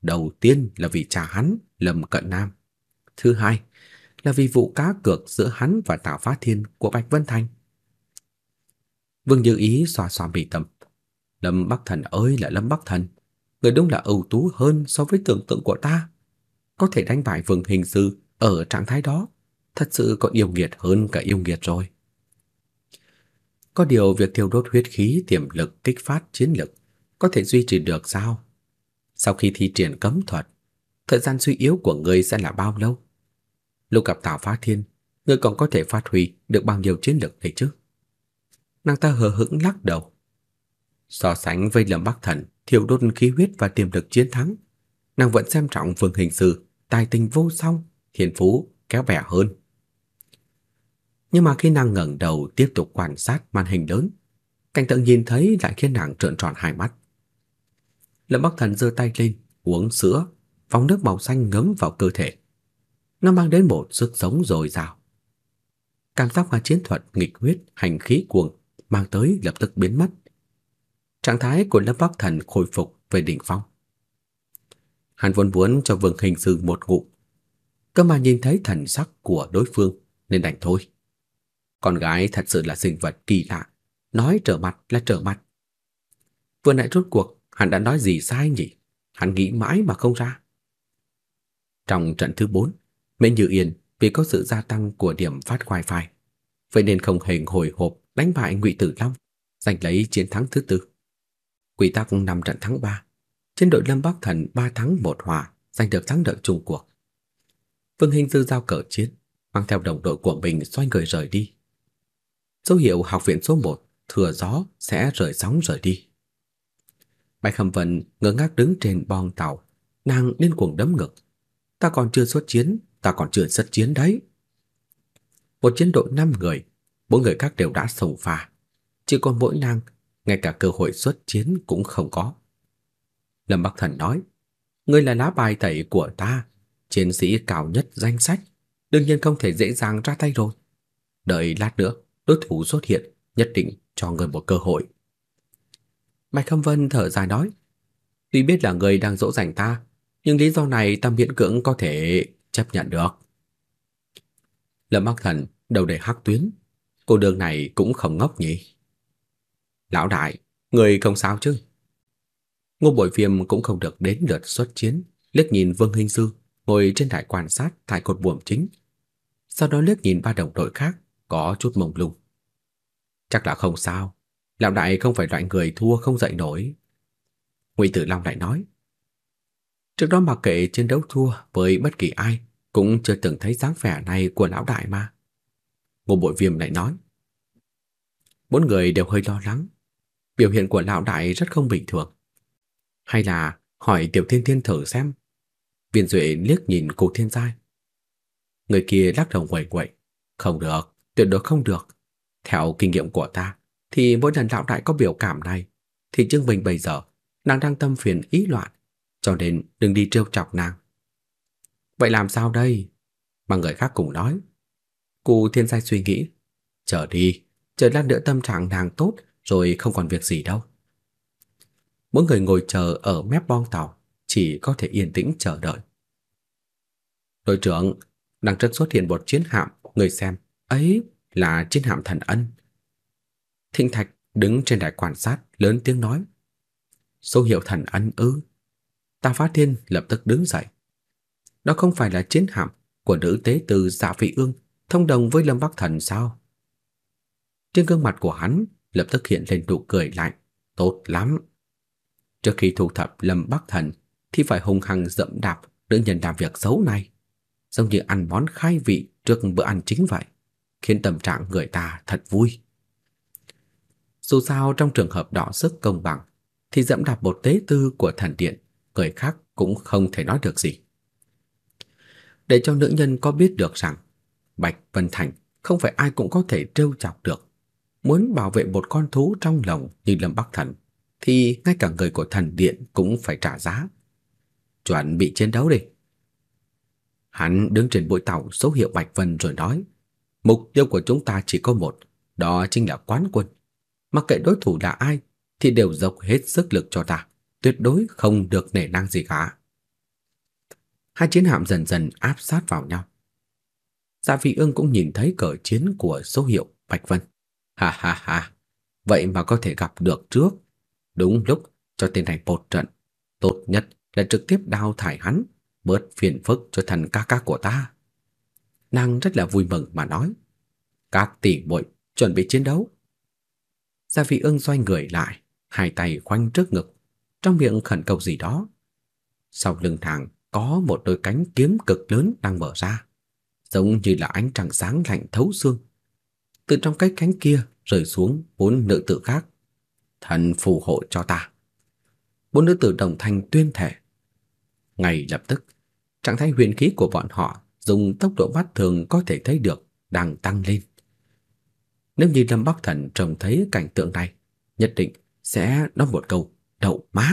Đầu tiên là vì cha hắn, Lâm Cận Nam. Thứ hai là vì vụ cá cược giữa hắn và Tào Phá Thiên của Bạch Vân Thành. Vương Như Ý xoa xoa bị tâm. Lâm Bắc Thần ơi là Lâm Bắc Thần, người đúng là ưu tú hơn so với tưởng tượng của ta. Có thể đánh bại Vương Hình Sư ở trạng thái đó, thật sự còn yêu nghiệt hơn cả yêu nghiệt rồi. Có điều việc thiêu đốt huyết khí tiềm lực kích phát chiến lực có thể duy trì được sao? Sau khi thi triển cấm thuật, thời gian suy yếu của ngươi sẽ là bao lâu? Lúc gặp Tào Phá Thiên, ngươi còn có thể phát huy được bao nhiêu chiến lực này chứ? Nàng ta hờ hững lắc đầu. So sánh với Lâm Bắc Thần, thiêu đốt khí huyết và tiềm lực chiến thắng, nàng vẫn xem trọng Vương Hình Sư, tài tình vô song, hiền phú, kéo bè hơn. Nhưng mà khi nàng ngẩng đầu tiếp tục quan sát màn hình lớn, cảnh tượng nhìn thấy lại khiến nàng trợn tròn hai mắt. Lâm Bắc Thần giơ tay lên, uống sữa, vòng nước màu xanh ngấm vào cơ thể. Nó mang đến một sức sống dồi dào. Cảm giác và chiến thuật nghịch huyết hành khí cuồng mang tới lập tức biến mất. Trạng thái của Lâm Bắc Thần khôi phục về đỉnh phong. Hắn vốn muốn cho Vương Hình Sư một ngụm, cơ mà nhìn thấy thần sắc của đối phương nên đành thôi. Con gái thật sự là sinh vật kỳ lạ, nói trở mặt là trở mặt. Vừa nãy rốt cuộc hắn đã nói gì sai nhỉ? Hắn nghĩ mãi mà không ra. Trong trận thứ 4, Mễ Như Yên vì có sự gia tăng của điểm phát wifi, vậy nên không hề hồi hộp đánh bại Ngụy Tử Long, giành lấy chiến thắng thứ tư. Quy tắc năm trận thắng 3, trên đội Lâm Bắc Thần 3 thắng 1 hòa, giành được thắng lợi chung cuộc. Vương Hình Dư giao cờ chiến, mang theo đồng đội của mình xoay người rời đi. Dấu hiệu học viện số 1 thừa gió sẽ rời sóng rời đi. Bạch Hầm Vân ngơ ngác đứng trên bong tàu, nàng điên cuồng đấm ngực. Ta còn chưa xuất chiến, ta còn chưa xuất chiến đấy. Một chiến đội 5 người, bốn người khác đều đã sầu pha, chỉ còn mỗi nàng, ngay cả cơ hội xuất chiến cũng không có. Lâm Bắc Thần nói, ngươi là lá bài tẩy của ta, chiến sĩ cao nhất danh sách, đương nhiên không thể dễ dàng ra tay rồi. Đợi lát nữa, đối thủ xuất hiện, nhất định cho người một cơ hội. Bạch Khâm Vân thở dài nói, tuy biết là người đang dỗ dành ta, nhưng lý do này ta miễn cưỡng có thể chấp nhận được. Lâm Bắc Thần đầu đầy hắc tuyến, cô đường này cũng không ngốc nhỉ. Lão đại, người không sao chứ? Ngô Bội Viêm cũng không được đến lượt xuất chiến, liếc nhìn Vương Hinh Sư ngồi trên đài quan sát tại cột buồm chính. Sau đó liếc nhìn ba đồng đội khác có chút mông lung. Chắc là không sao, lão đại không phải loại người thua không dậy nổi. Ngụy Tử Long lại nói. Trước đó mặc kệ chiến đấu thua với bất kỳ ai, cũng chưa từng thấy dáng vẻ này của lão đại mà. Ngô Bội Viêm lại nói. Bốn người đều hơi lo lắng. Biểu hiện của lão đại rất không bình thường. Hay là hỏi Tiểu Thiên Thiên thử xem. Viên Duệ liếc nhìn cô Thiên Giai. Người kia lắc đầu quẩy quẩy. Không được, tuyệt đối không được. Theo kinh nghiệm của ta, thì mỗi lần lão đại có biểu cảm này, thì Trương Bình bây giờ nàng đang tâm phiền ý loạn, cho nên đừng đi trêu chọc nàng. Vậy làm sao đây? Mà người khác cùng nói. Cụ thiên sai suy nghĩ. Chờ đi, chờ lát nữa tâm trạng nàng tốt rồi không còn việc gì đâu. Mỗi người ngồi chờ ở mép bong tàu, chỉ có thể yên tĩnh chờ đợi. Đội trưởng, đằng trước xuất hiện một chiến hạm, người xem, ấy là chiến hạm thần ân. Thinh Thạch đứng trên đài quan sát, lớn tiếng nói. Số hiệu thần ân ư? ta Phá Thiên lập tức đứng dậy. Đó không phải là chiến hạm của nữ tế từ Dạ Vị Ương thông đồng với Lâm Bắc Thần sao? Trên gương mặt của hắn lập tức hiện lên nụ cười lạnh, tốt lắm. Trước khi thu thập Lâm Bắc Thần thì phải hung hăng dẫm đạp nữ nhân làm việc xấu này, giống như ăn món khai vị trước bữa ăn chính vậy, khiến tâm trạng người ta thật vui. Dù sao trong trường hợp đó sức công bằng thì dẫm đạp một tế tư của thần điện, người khác cũng không thể nói được gì. Để cho nữ nhân có biết được rằng Bạch Vân Thành không phải ai cũng có thể trêu chọc được. Muốn bảo vệ một con thú trong lòng như Lâm Bắc Thần thì ngay cả người của thần điện cũng phải trả giá. Chuẩn bị chiến đấu đi. Hắn đứng trên bụi tàu số hiệu Bạch Vân rồi nói, mục tiêu của chúng ta chỉ có một, đó chính là quán quân. Mặc kệ đối thủ là ai thì đều dốc hết sức lực cho ta, tuyệt đối không được nể nang gì cả. Hai chiến hạm dần dần áp sát vào nhau. Dạ Vị Ương cũng nhìn thấy cờ chiến của số hiệu Bạch Vân. Ha ha ha, vậy mà có thể gặp được trước. Đúng lúc cho tên này một trận, tốt nhất là trực tiếp đào thải hắn, bớt phiền phức cho thần ca ca của ta. Nàng rất là vui mừng mà nói, các tỷ muội chuẩn bị chiến đấu. Gia Vị Ưng xoay người lại, hai tay khoanh trước ngực, trong miệng khẩn cầu gì đó. Sau lưng nàng có một đôi cánh kiếm cực lớn đang mở ra, giống như là ánh trăng sáng lạnh thấu xương. Từ trong cái cánh kia rơi xuống bốn nữ tử khác. Thần phù hộ cho ta. Bốn nữ tử đồng thanh tuyên thể. Ngay lập tức, trạng thái huyền khí của bọn họ dùng tốc độ mắt thường có thể thấy được đang tăng lên. Nếu như Lâm Bắc Thần trông thấy cảnh tượng này, nhất định sẽ nói một câu đậu má.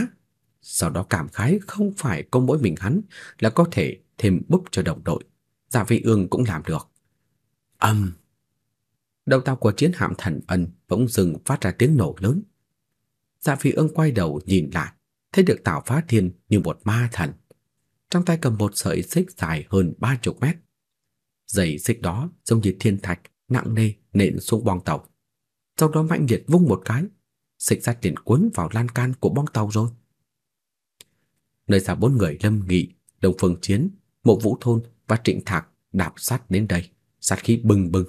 Sau đó cảm khái không phải có mỗi mình hắn là có thể thêm búp cho đồng đội. Dạ vị ương cũng làm được. Âm. Đầu tàu của chiến hạm thần ân bỗng dừng phát ra tiếng nổ lớn. Dạ vị ương quay đầu nhìn lại, thấy được Tào Phá Thiên như một ma thần. Trong tay cầm một sợi xích dài hơn ba chục mét. Dây xích đó giống như thiên thạch nặng nề nện xuống bong tàu. Sau đó mạnh liệt vung một cái, xích sắt liền cuốn vào lan can của bong tàu rồi. Nơi xa bốn người Lâm Nghị, Đồng Phương Chiến, Mộ Vũ Thôn và Trịnh Thạc đạp sát đến đây, sát khí bừng bừng.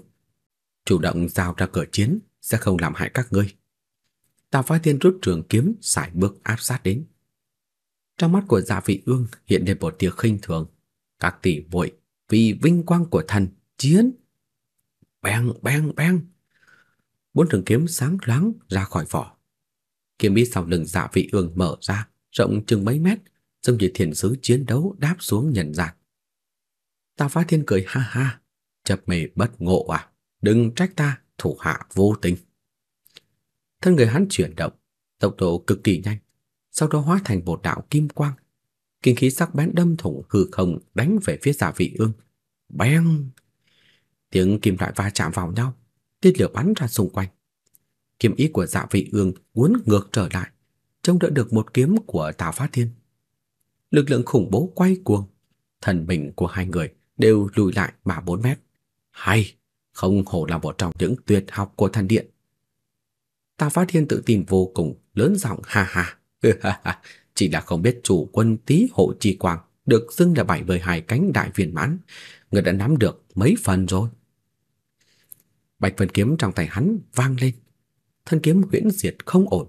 Chủ động giao ra cửa chiến sẽ không làm hại các ngươi. Tào Phái Tiên rút trường kiếm sải bước áp sát đến. Trong mắt của Dạ Vị Ương hiện lên một tia khinh thường. Các tỷ muội vì vinh quang của thần chiến beng beng beng. Bốn trường kiếm sáng loáng ra khỏi vỏ. Kiếm ý sau lưng Dạ Vị Ương mở ra, rộng chừng mấy mét, giống như thiên sứ chiến đấu đáp xuống nhận dạng. Tào Phá Thiên cười ha ha, chập mề bất ngộ à, đừng trách ta, thủ hạ vô tình. Thân người hắn chuyển động, tốc độ cực kỳ nhanh, sau đó hóa thành một đạo kim quang. Kinh khí sắc bén đâm thủng hư không đánh về phía Dạ Vị Ương. Beng! Tiếng kim loại va chạm vào nhau, tia lửa bắn ra xung quanh. Kiếm ý của Dạ Vị Ương cuốn ngược trở lại, trông đỡ được một kiếm của Tào Phát Thiên. Lực lượng khủng bố quay cuồng, thần bình của hai người đều lùi lại mà bốn mét. Hay, không hổ là một trong những tuyệt học của thần điện. Tào Phát Thiên tự tin vô cùng, lớn giọng ha ha. Chỉ là không biết chủ quân tí hộ chi quang được xưng là bảy mươi hai cánh đại viên mãn, người đã nắm được mấy phần rồi. Bạch Vân kiếm trong tay hắn vang lên. Thân kiếm huyễn diệt không ổn,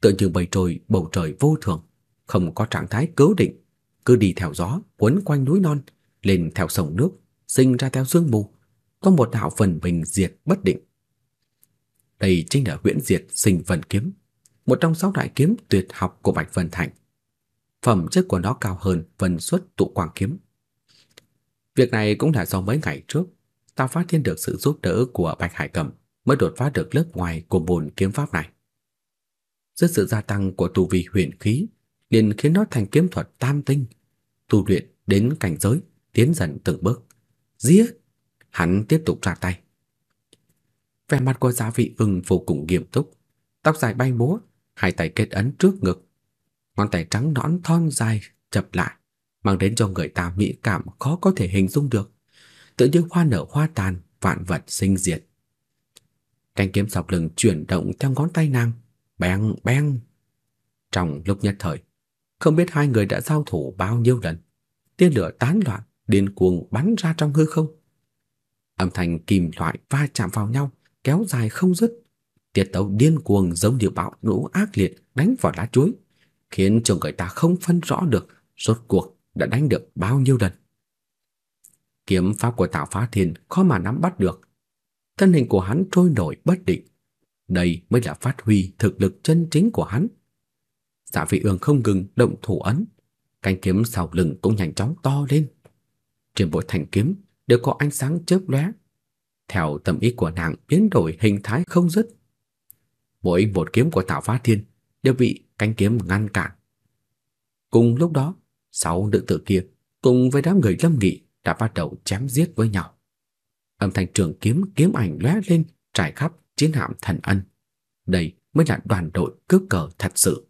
tựa như bầy trời bầu trời vô thường, không có trạng thái cố định, cứ đi theo gió, quấn quanh núi non, lên theo sông nước, sinh ra theo sương mù, có một đạo phần bình diệt bất định. Đây chính là huyễn diệt sinh vân kiếm, một trong sáu đại kiếm tuyệt học của Bạch Vân Thành. Phẩm chất của nó cao hơn vân xuất tụ quang kiếm. Việc này cũng là do mấy ngày trước, ta phát hiện được sự giúp đỡ của Bạch Hải Cầm mới đột phá được lớp ngoài của bổn kiếm pháp này. Dưới sự gia tăng của tu vi huyền khí, liền khiến nó thành kiếm thuật tam tinh, tu luyện đến cảnh giới tiến dần từng bước. Giết! Hắn tiếp tục ra tay. Vẻ mặt của Giá Vị Ưng vô cùng nghiêm túc, tóc dài bay múa, hai tay kết ấn trước ngực, ngón tay trắng nõn thon dài chập lại, mang đến cho người ta mỹ cảm khó có thể hình dung được, tự như hoa nở hoa tàn, vạn vật sinh diệt. Thanh kiếm dọc lưng chuyển động theo ngón tay nàng, beng beng. Trong lúc nhất thời, không biết hai người đã giao thủ bao nhiêu lần, tia lửa tán loạn, điên cuồng bắn ra trong hư không. Âm thanh kim loại va chạm vào nhau, kéo dài không dứt. Tiết tấu điên cuồng giống như bão lũ ác liệt đánh vào lá chuối, khiến cho người ta không phân rõ được rốt cuộc đã đánh được bao nhiêu lần. Kiếm pháp của Tào Phá Thiên khó mà nắm bắt được. Thân hình của hắn trôi nổi bất định. Đây mới là phát huy thực lực chân chính của hắn. Giả Vị Ương không ngừng động thủ ấn, cánh kiếm sau lưng cũng nhanh chóng to lên. Trên mỗi thanh kiếm đều có ánh sáng chớp lóe. Theo tâm ý của nàng biến đổi hình thái không dứt. Mỗi một kiếm của Tào Phá Thiên đều bị cánh kiếm ngăn cản. Cùng lúc đó, sáu nữ tử kia cùng với đám người Lâm Nghị đã bắt đầu chém giết với nhau. Âm thanh trường kiếm kiếm ảnh lóe lên trải khắp chiến hạm thần ân. Đây mới là đoàn đội cướp cờ thật sự.